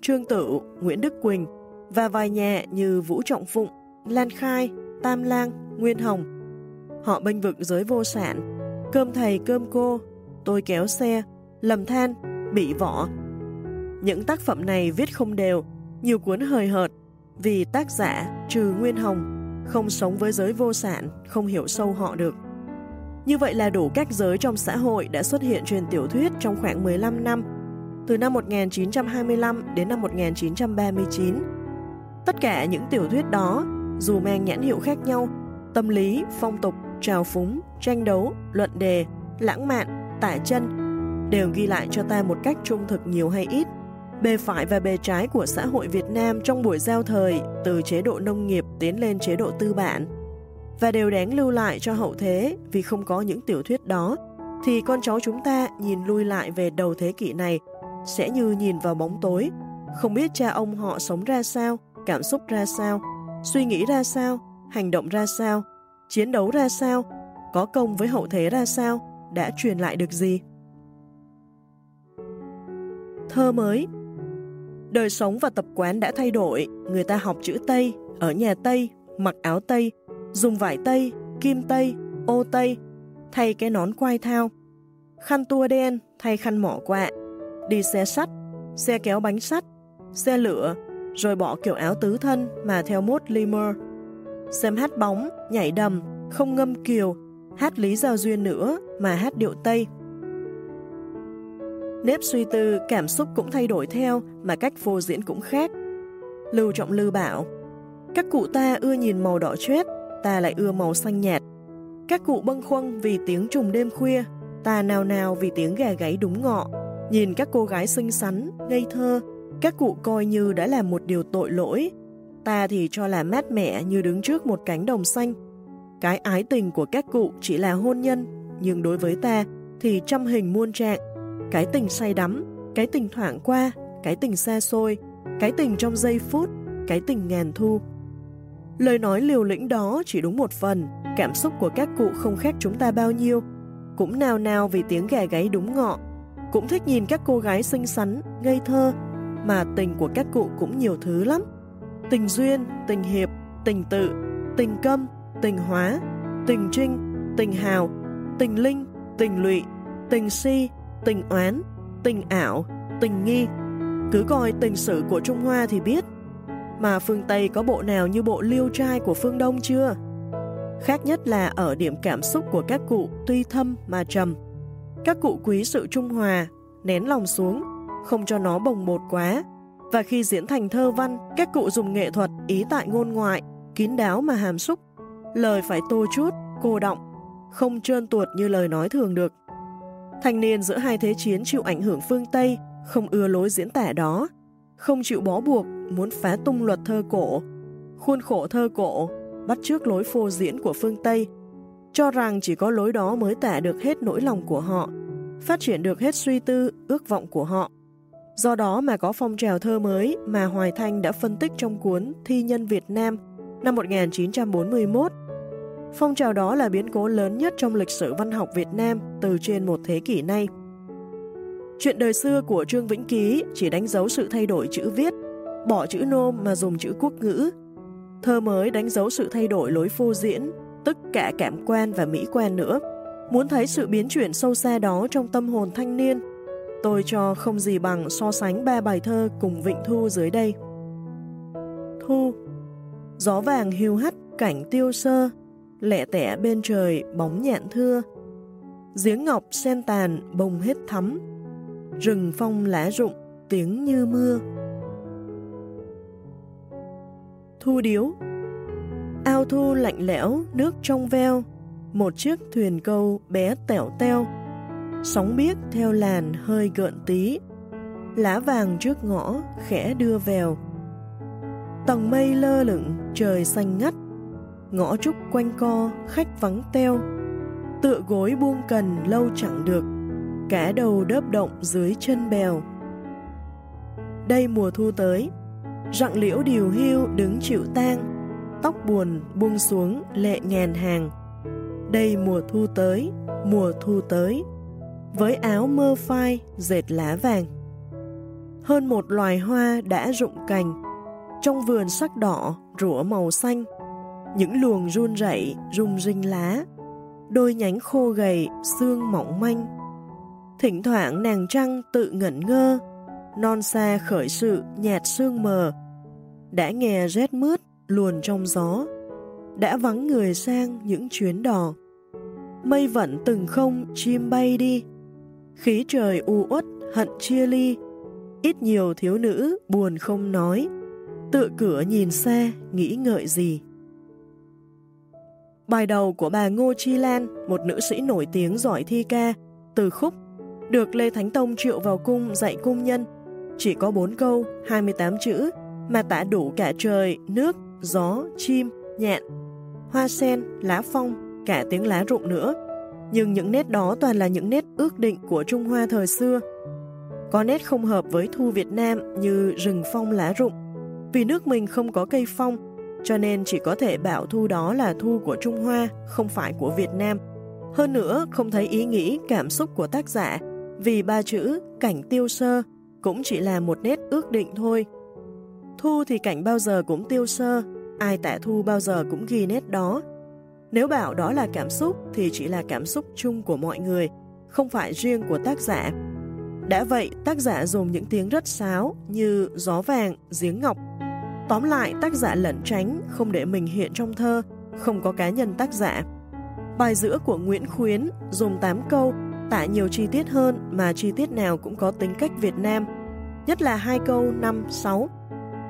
Trương Tử, Nguyễn Đức Quỳnh và vài nhà như Vũ Trọng Phụng, Lan Khai, Tam Lang, Nguyên Hồng. Họ bênh vực giới vô sản, cơm thầy cơm cô, tôi kéo xe, lầm than, bị vỏ. Những tác phẩm này viết không đều, nhiều cuốn hời hợt, vì tác giả trừ Nguyên Hồng không sống với giới vô sản, không hiểu sâu họ được. Như vậy là đủ các giới trong xã hội đã xuất hiện truyền tiểu thuyết trong khoảng 15 năm, từ năm 1925 đến năm 1939. Tất cả những tiểu thuyết đó, dù mang nhãn hiệu khác nhau, tâm lý, phong tục, trào phúng, tranh đấu, luận đề, lãng mạn, tả chân, đều ghi lại cho ta một cách trung thực nhiều hay ít bề phải và bề trái của xã hội Việt Nam trong buổi giao thời từ chế độ nông nghiệp tiến lên chế độ tư bản và đều đáng lưu lại cho hậu thế vì không có những tiểu thuyết đó thì con cháu chúng ta nhìn lui lại về đầu thế kỷ này sẽ như nhìn vào bóng tối, không biết cha ông họ sống ra sao, cảm xúc ra sao, suy nghĩ ra sao, hành động ra sao, chiến đấu ra sao, có công với hậu thế ra sao, đã truyền lại được gì. Thơ mới. Đời sống và tập quán đã thay đổi, người ta học chữ Tây, ở nhà Tây, mặc áo Tây, dùng vải Tây, kim tây, ô tây, thay cái nón quai thao, khăn tua đen thay khăn mỏ quạ, đi xe sắt, xe kéo bánh sắt, xe lửa, rồi bỏ kiểu áo tứ thân mà theo mốt limer, Xem hát bóng, nhảy đầm, không ngâm kiều, hát Lý Giao Duyên nữa mà hát điệu Tây. Nếp suy tư, cảm xúc cũng thay đổi theo mà cách phô diễn cũng khác. Lưu Trọng Lư bảo, các cụ ta ưa nhìn màu đỏ chết, ta lại ưa màu xanh nhạt. Các cụ bâng khuâng vì tiếng trùng đêm khuya, ta nào nào vì tiếng gà gáy đúng ngọ. Nhìn các cô gái xinh xắn, ngây thơ, các cụ coi như đã là một điều tội lỗi. Ta thì cho là mát mẻ như đứng trước một cánh đồng xanh. Cái ái tình của các cụ chỉ là hôn nhân, nhưng đối với ta thì trăm hình muôn trạng. Cái tình say đắm, cái tình thoảng qua, cái tình xa xôi, cái tình trong giây phút, cái tình ngàn thu. Lời nói liều lĩnh đó chỉ đúng một phần, cảm xúc của các cụ không khác chúng ta bao nhiêu. Cũng nào nào vì tiếng gà gáy đúng ngọ, cũng thích nhìn các cô gái xinh xắn, ngây thơ, mà tình của các cụ cũng nhiều thứ lắm. Tình duyên, tình hiệp, tình tự, tình câm, tình hóa, tình trinh, tình hào, tình linh, tình lụy, tình si, tình oán, tình ảo, tình nghi. Cứ coi tình sử của Trung Hoa thì biết. Mà phương Tây có bộ nào như bộ liêu trai của phương Đông chưa? Khác nhất là ở điểm cảm xúc của các cụ tuy thâm mà trầm. Các cụ quý sự trung hòa, nén lòng xuống, không cho nó bồng bột quá. Và khi diễn thành thơ văn, các cụ dùng nghệ thuật ý tại ngôn ngoại, kín đáo mà hàm xúc. Lời phải tô chút, cô động, không trơn tuột như lời nói thường được. Thanh niên giữa hai thế chiến chịu ảnh hưởng phương Tây, không ưa lối diễn tả đó, không chịu bó buộc, muốn phá tung luật thơ cổ, khuôn khổ thơ cổ, bắt trước lối phô diễn của phương Tây, cho rằng chỉ có lối đó mới tả được hết nỗi lòng của họ, phát triển được hết suy tư, ước vọng của họ. Do đó mà có phong trào thơ mới mà Hoài Thanh đã phân tích trong cuốn Thi nhân Việt Nam năm 1941. Phong trào đó là biến cố lớn nhất trong lịch sử văn học Việt Nam từ trên một thế kỷ nay. Chuyện đời xưa của Trương Vĩnh Ký chỉ đánh dấu sự thay đổi chữ viết, bỏ chữ nôm mà dùng chữ quốc ngữ. Thơ mới đánh dấu sự thay đổi lối phô diễn, tất cả cảm quan và mỹ quan nữa. Muốn thấy sự biến chuyển sâu xa đó trong tâm hồn thanh niên, tôi cho không gì bằng so sánh ba bài thơ cùng Vịnh Thu dưới đây. Thu Gió vàng hiu hắt cảnh tiêu sơ, lẻ tẻ bên trời bóng nhạn thưa. Giếng ngọc sen tàn bông hết thắm, rừng phong lá rụng tiếng như mưa. Thu điếu thu lạnh lẽo, nước trong veo, một chiếc thuyền câu bé tẻo teo, sóng biếc theo làn hơi gợn tí, lá vàng trước ngõ khẽ đưa vèo. Tầng mây lơ lửng, trời xanh ngắt, ngõ trúc quanh co, khách vắng teo, tựa gối buông cần lâu chẳng được, cả đầu đớp động dưới chân bèo. Đây mùa thu tới, rặng liễu điều hưu đứng chịu tang, tóc buồn buông xuống lệ ngàn hàng. Đây mùa thu tới, mùa thu tới, với áo mơ phai dệt lá vàng. Hơn một loài hoa đã rụng cành, trong vườn sắc đỏ rủa màu xanh, những luồng run rẩy rung rinh lá, đôi nhánh khô gầy, xương mỏng manh. Thỉnh thoảng nàng trăng tự ngẩn ngơ, non xa khởi sự nhạt sương mờ, đã nghe rét mướt luồn trong gió, đã vắng người sang những chuyến đò. Mây vẫn từng không chim bay đi, khí trời u uất hận chia ly, ít nhiều thiếu nữ buồn không nói, tựa cửa nhìn xe nghĩ ngợi gì. Bài đầu của bà Ngô Chi Lan, một nữ sĩ nổi tiếng giỏi thi ca, từ khúc, được Lê Thánh Tông triệu vào cung dạy cung nhân, chỉ có 4 câu, 28 chữ, mà tả đủ cả trời, nước, gió, chim, nhạn, hoa sen, lá phong, cả tiếng lá rụng nữa. Nhưng những nét đó toàn là những nét ước định của Trung Hoa thời xưa. Có nét không hợp với thu Việt Nam như rừng phong lá rụng. Vì nước mình không có cây phong, cho nên chỉ có thể bảo thu đó là thu của Trung Hoa, không phải của Việt Nam. Hơn nữa, không thấy ý nghĩ, cảm xúc của tác giả, vì ba chữ cảnh tiêu sơ cũng chỉ là một nét ước định thôi. Thu thì cảnh bao giờ cũng tiêu sơ, ai tả thu bao giờ cũng ghi nét đó. Nếu bảo đó là cảm xúc thì chỉ là cảm xúc chung của mọi người, không phải riêng của tác giả. Đã vậy, tác giả dùng những tiếng rất sáo như gió vàng, giếng ngọc. Tóm lại, tác giả lẩn tránh, không để mình hiện trong thơ, không có cá nhân tác giả. Bài giữa của Nguyễn Khuyến dùng 8 câu, tả nhiều chi tiết hơn mà chi tiết nào cũng có tính cách Việt Nam, nhất là hai câu 5, 6.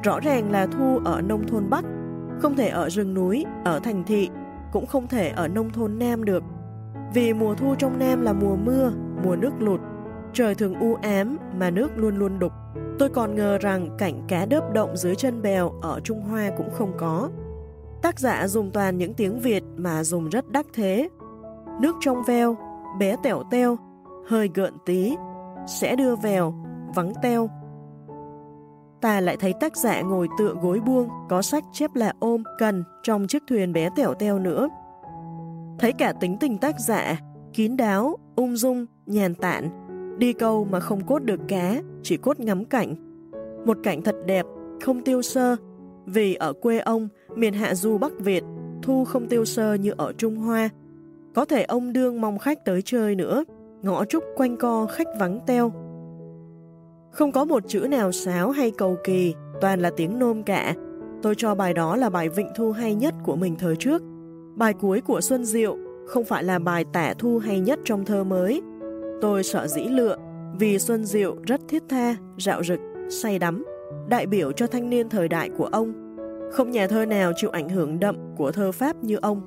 Rõ ràng là thu ở nông thôn Bắc, không thể ở rừng núi, ở thành thị, cũng không thể ở nông thôn Nam được. Vì mùa thu trong Nam là mùa mưa, mùa nước lụt, trời thường u ám mà nước luôn luôn đục. Tôi còn ngờ rằng cảnh cá đớp động dưới chân bèo ở Trung Hoa cũng không có. Tác giả dùng toàn những tiếng Việt mà dùng rất đắc thế. Nước trong veo, bé tẻo teo, hơi gợn tí, sẽ đưa vèo, vắng teo. Ta lại thấy tác giả ngồi tựa gối buông, có sách chép là ôm, cần trong chiếc thuyền bé tẻo teo nữa. Thấy cả tính tình tác giả, kín đáo, ung dung, nhàn tản, đi câu mà không cốt được cá, chỉ cốt ngắm cảnh. Một cảnh thật đẹp, không tiêu sơ, vì ở quê ông, miền hạ du Bắc Việt, thu không tiêu sơ như ở Trung Hoa. Có thể ông đương mong khách tới chơi nữa, ngõ trúc quanh co khách vắng teo. Không có một chữ nào sáo hay cầu kỳ, toàn là tiếng nôm cả. Tôi cho bài đó là bài Vịnh Thu hay nhất của mình thời trước. Bài cuối của Xuân Diệu không phải là bài tả thu hay nhất trong thơ mới. Tôi sợ dĩ lựa vì Xuân Diệu rất thiết tha, rạo rực, say đắm, đại biểu cho thanh niên thời đại của ông. Không nhà thơ nào chịu ảnh hưởng đậm của thơ Pháp như ông.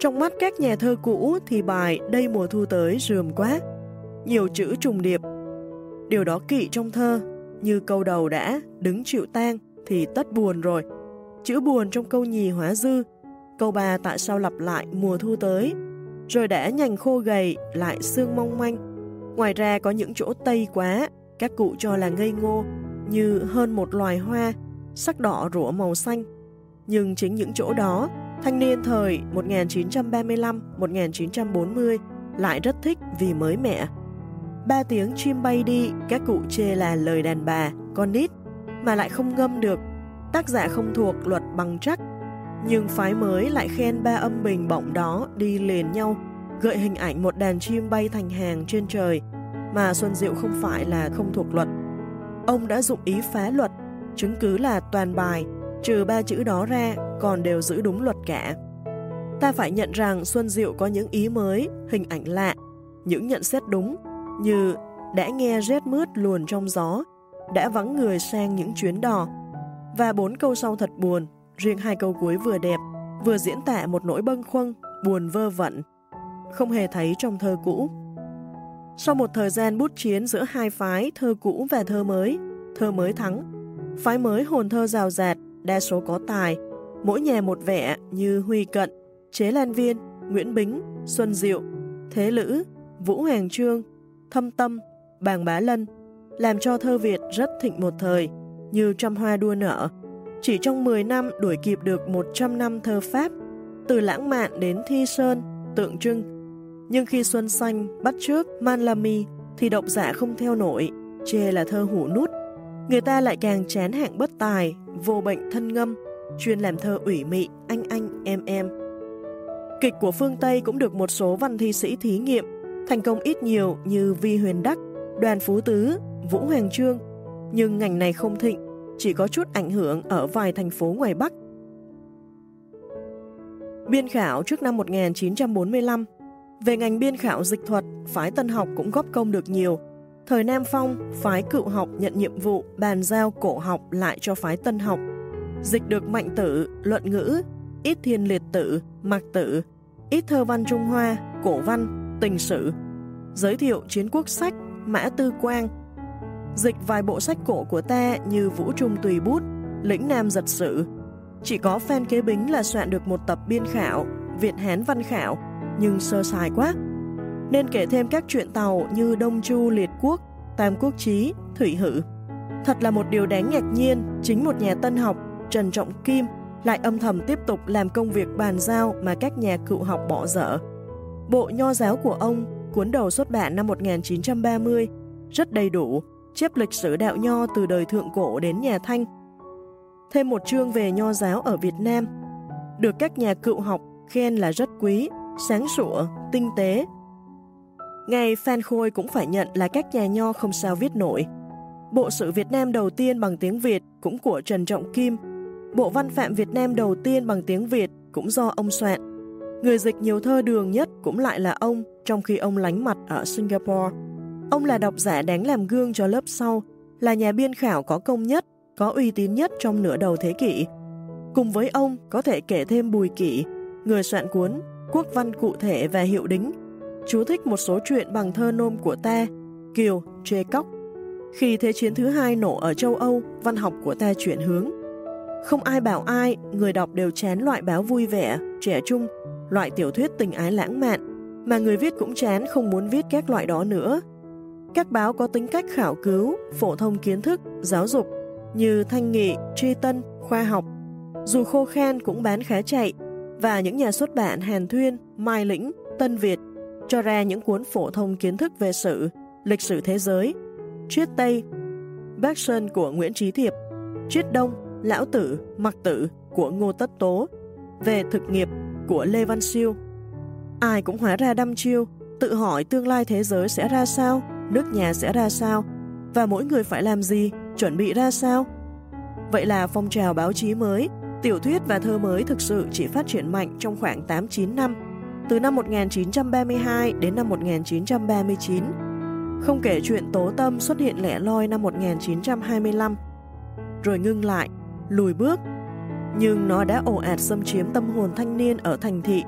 Trong mắt các nhà thơ cũ thì bài Đây mùa thu tới rườm quá, nhiều chữ trùng điệp. Điều đó kỵ trong thơ, như câu đầu đã đứng chịu tang thì tất buồn rồi. Chữ buồn trong câu nhì hóa dư, câu ba tại sao lặp lại mùa thu tới, rồi đã nhành khô gầy lại xương mong manh. Ngoài ra có những chỗ tây quá, các cụ cho là ngây ngô, như hơn một loài hoa, sắc đỏ rủa màu xanh. Nhưng chính những chỗ đó, thanh niên thời 1935-1940 lại rất thích vì mới mẻ. Ba tiếng chim bay đi, các cụ chê là lời đàn bà, con nít, mà lại không ngâm được. Tác giả không thuộc luật bằng chắc, nhưng phái mới lại khen ba âm bình bọng đó đi liền nhau, gợi hình ảnh một đàn chim bay thành hàng trên trời, mà Xuân Diệu không phải là không thuộc luật. Ông đã dụng ý phá luật, chứng cứ là toàn bài, trừ ba chữ đó ra, còn đều giữ đúng luật cả. Ta phải nhận rằng Xuân Diệu có những ý mới, hình ảnh lạ, những nhận xét đúng, như đã nghe rét mướt luồn trong gió, đã vắng người sang những chuyến đò. Và bốn câu sau thật buồn, riêng hai câu cuối vừa đẹp, vừa diễn tả một nỗi bâng khuâng, buồn vơ vẩn, không hề thấy trong thơ cũ. Sau một thời gian bút chiến giữa hai phái thơ cũ và thơ mới, thơ mới thắng. Phái mới hồn thơ rào rạt, đa số có tài, mỗi nhà một vẻ như Huy Cận, Chế Lan Viên, Nguyễn Bính, Xuân Diệu, Thế Lữ, Vũ Hoàng Trương, Thâm Tâm, Bàng Bá Lân, làm cho thơ Việt rất thịnh một thời, như trăm hoa đua nở. Chỉ trong 10 năm đuổi kịp được 100 năm thơ Pháp, từ lãng mạn đến thi sơn, tượng trưng, nhưng khi Xuân Xanh bắt trước Manlami thì độc giả không theo nổi, chê là thơ hủ nút. Người ta lại càng chán hạng bất tài, vô bệnh thân ngâm, chuyên làm thơ ủy mị, anh anh, em em. Kịch của phương Tây cũng được một số văn thi sĩ thí nghiệm, thành công ít nhiều như Vi Huyền Đắc, Đoàn Phú Tứ, Vũ Hoàng Trương, nhưng ngành này không thịnh, chỉ có chút ảnh hưởng ở vài thành phố ngoài Bắc. Biên khảo trước năm 1945 về ngành biên khảo dịch thuật, phái tân học cũng góp công được nhiều. Thời Nam Phong, phái cựu học nhận nhiệm vụ bàn giao cổ học lại cho phái tân học. Dịch được mạnh tử, luận ngữ, ít thiên liệt tử, mặc tử, ít thơ văn Trung Hoa, cổ văn, tình sử. Giới thiệu chiến quốc sách, mã tư quang. Dịch vài bộ sách cổ của ta như Vũ Trung Tùy Bút, Lĩnh Nam Giật Sử. Chỉ có fan Kế Bính là soạn được một tập biên khảo, Việt Hán Văn Khảo, nhưng sơ sài quá. Nên kể thêm các chuyện tàu như Đông Chu Liệt Quốc, Tam Quốc Chí, Thủy Hử. Thật là một điều đáng ngạc nhiên, chính một nhà tân học, Trần Trọng Kim, lại âm thầm tiếp tục làm công việc bàn giao mà các nhà cựu học bỏ dở. Bộ nho giáo của ông, cuốn đầu xuất bản năm 1930, rất đầy đủ, chép lịch sử đạo nho từ đời thượng cổ đến nhà Thanh. Thêm một chương về nho giáo ở Việt Nam, được các nhà cựu học khen là rất quý, sáng sủa, tinh tế. Ngày Phan Khôi cũng phải nhận là các nhà nho không sao viết nổi. Bộ sử Việt Nam đầu tiên bằng tiếng Việt cũng của Trần Trọng Kim. Bộ văn phạm Việt Nam đầu tiên bằng tiếng Việt cũng do ông soạn. Người dịch nhiều thơ đường nhất cũng lại là ông, trong khi ông lánh mặt ở Singapore. Ông là độc giả đáng làm gương cho lớp sau, là nhà biên khảo có công nhất, có uy tín nhất trong nửa đầu thế kỷ. Cùng với ông có thể kể thêm Bùi Kỷ, người soạn cuốn Quốc văn cụ thể và hiệu đính, chú thích một số chuyện bằng thơ nôm của ta, Kiều, Chê Cóc. Khi Thế chiến thứ hai nổ ở châu Âu, văn học của ta chuyển hướng. Không ai bảo ai, người đọc đều chán loại báo vui vẻ, trẻ trung, loại tiểu thuyết tình ái lãng mạn, mà người viết cũng chán không muốn viết các loại đó nữa. Các báo có tính cách khảo cứu, phổ thông kiến thức, giáo dục như Thanh Nghị, Tri Tân, Khoa học, dù khô khan cũng bán khá chạy, và những nhà xuất bản Hàn Thuyên, Mai Lĩnh, Tân Việt cho ra những cuốn phổ thông kiến thức về sử, lịch sử thế giới, triết Tây, Bác Sơn của Nguyễn Trí Thiệp, triết Đông, Lão Tử, Mặc Tử của Ngô Tất Tố, về thực nghiệp của Lê Văn Siêu. Ai cũng hóa ra đăm chiêu, tự hỏi tương lai thế giới sẽ ra sao, nước nhà sẽ ra sao, và mỗi người phải làm gì, chuẩn bị ra sao. Vậy là phong trào báo chí mới, tiểu thuyết và thơ mới thực sự chỉ phát triển mạnh trong khoảng 8-9 năm, từ năm 1932 đến năm 1939. Không kể chuyện tố tâm xuất hiện lẻ loi năm 1925, rồi ngưng lại, lùi bước. Nhưng nó đã ồ ạt xâm chiếm tâm hồn thanh niên ở thành thị,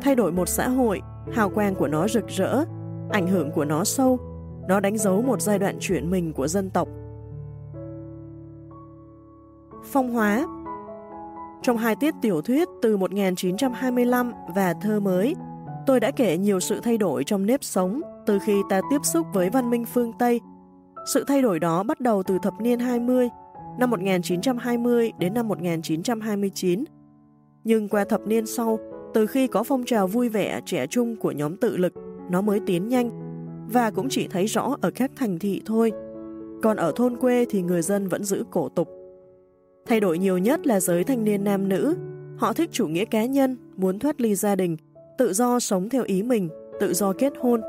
thay đổi một xã hội, hào quang của nó rực rỡ, ảnh hưởng của nó sâu, nó đánh dấu một giai đoạn chuyển mình của dân tộc. Phong hóa Trong hai tiết tiểu thuyết từ 1925 và thơ mới, tôi đã kể nhiều sự thay đổi trong nếp sống từ khi ta tiếp xúc với văn minh phương Tây. Sự thay đổi đó bắt đầu từ thập niên 20, năm 1920 đến năm 1929. Nhưng qua thập niên sau, từ khi có phong trào vui vẻ trẻ trung của nhóm tự lực, nó mới tiến nhanh và cũng chỉ thấy rõ ở các thành thị thôi. Còn ở thôn quê thì người dân vẫn giữ cổ tục. Thay đổi nhiều nhất là giới thanh niên nam nữ. Họ thích chủ nghĩa cá nhân, muốn thoát ly gia đình, tự do sống theo ý mình, tự do kết hôn.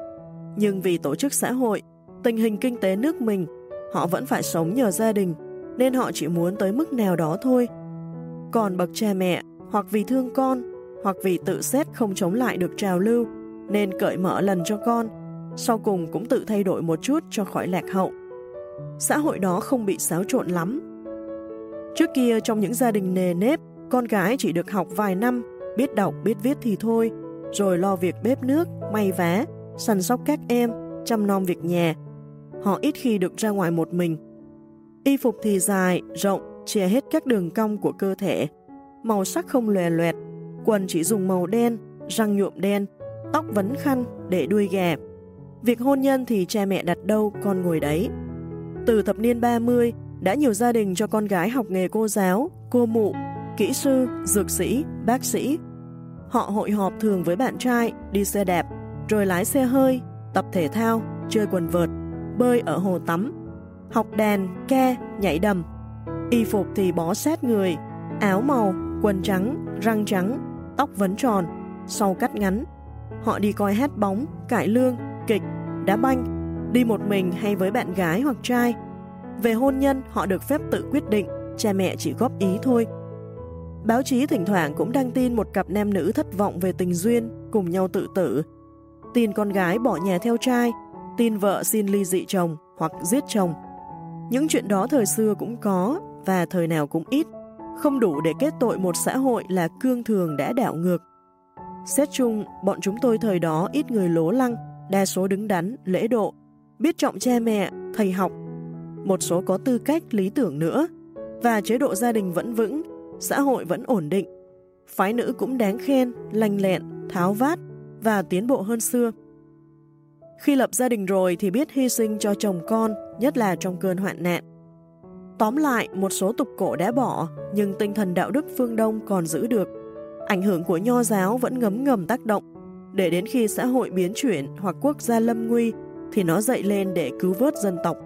Nhưng vì tổ chức xã hội, tình hình kinh tế nước mình, họ vẫn phải sống nhờ gia đình, nên họ chỉ muốn tới mức nào đó thôi. Còn bậc cha mẹ, hoặc vì thương con, hoặc vì tự xét không chống lại được trào lưu, nên cởi mở lần cho con, sau cùng cũng tự thay đổi một chút cho khỏi lạc hậu. Xã hội đó không bị xáo trộn lắm. Trước kia trong những gia đình nề nếp, con gái chỉ được học vài năm, biết đọc, biết viết thì thôi, rồi lo việc bếp nước, may vá, săn sóc các em, chăm nom việc nhà. Họ ít khi được ra ngoài một mình. Y phục thì dài, rộng, che hết các đường cong của cơ thể. Màu sắc không lòe loẹt, quần chỉ dùng màu đen, răng nhuộm đen, tóc vấn khăn để đuôi gà. Việc hôn nhân thì cha mẹ đặt đâu con ngồi đấy. Từ thập niên 30, đã nhiều gia đình cho con gái học nghề cô giáo, cô mụ, kỹ sư, dược sĩ, bác sĩ. Họ hội họp thường với bạn trai, đi xe đạp, rồi lái xe hơi, tập thể thao, chơi quần vợt, bơi ở hồ tắm, học đàn, ke, nhảy đầm. Y phục thì bó sát người, áo màu, quần trắng, răng trắng, tóc vấn tròn, sau cắt ngắn. Họ đi coi hát bóng, cải lương, kịch, đá banh, đi một mình hay với bạn gái hoặc trai. Về hôn nhân, họ được phép tự quyết định, cha mẹ chỉ góp ý thôi. Báo chí thỉnh thoảng cũng đăng tin một cặp nam nữ thất vọng về tình duyên, cùng nhau tự tử. Tin con gái bỏ nhà theo trai, tin vợ xin ly dị chồng hoặc giết chồng. Những chuyện đó thời xưa cũng có và thời nào cũng ít, không đủ để kết tội một xã hội là cương thường đã đảo ngược. Xét chung, bọn chúng tôi thời đó ít người lố lăng, đa số đứng đắn, lễ độ, biết trọng cha mẹ, thầy học, một số có tư cách lý tưởng nữa, và chế độ gia đình vẫn vững, xã hội vẫn ổn định. Phái nữ cũng đáng khen, lành lẹn, tháo vát và tiến bộ hơn xưa. Khi lập gia đình rồi thì biết hy sinh cho chồng con, nhất là trong cơn hoạn nạn. Tóm lại, một số tục cổ đã bỏ, nhưng tinh thần đạo đức phương Đông còn giữ được. Ảnh hưởng của nho giáo vẫn ngấm ngầm tác động, để đến khi xã hội biến chuyển hoặc quốc gia lâm nguy thì nó dậy lên để cứu vớt dân tộc.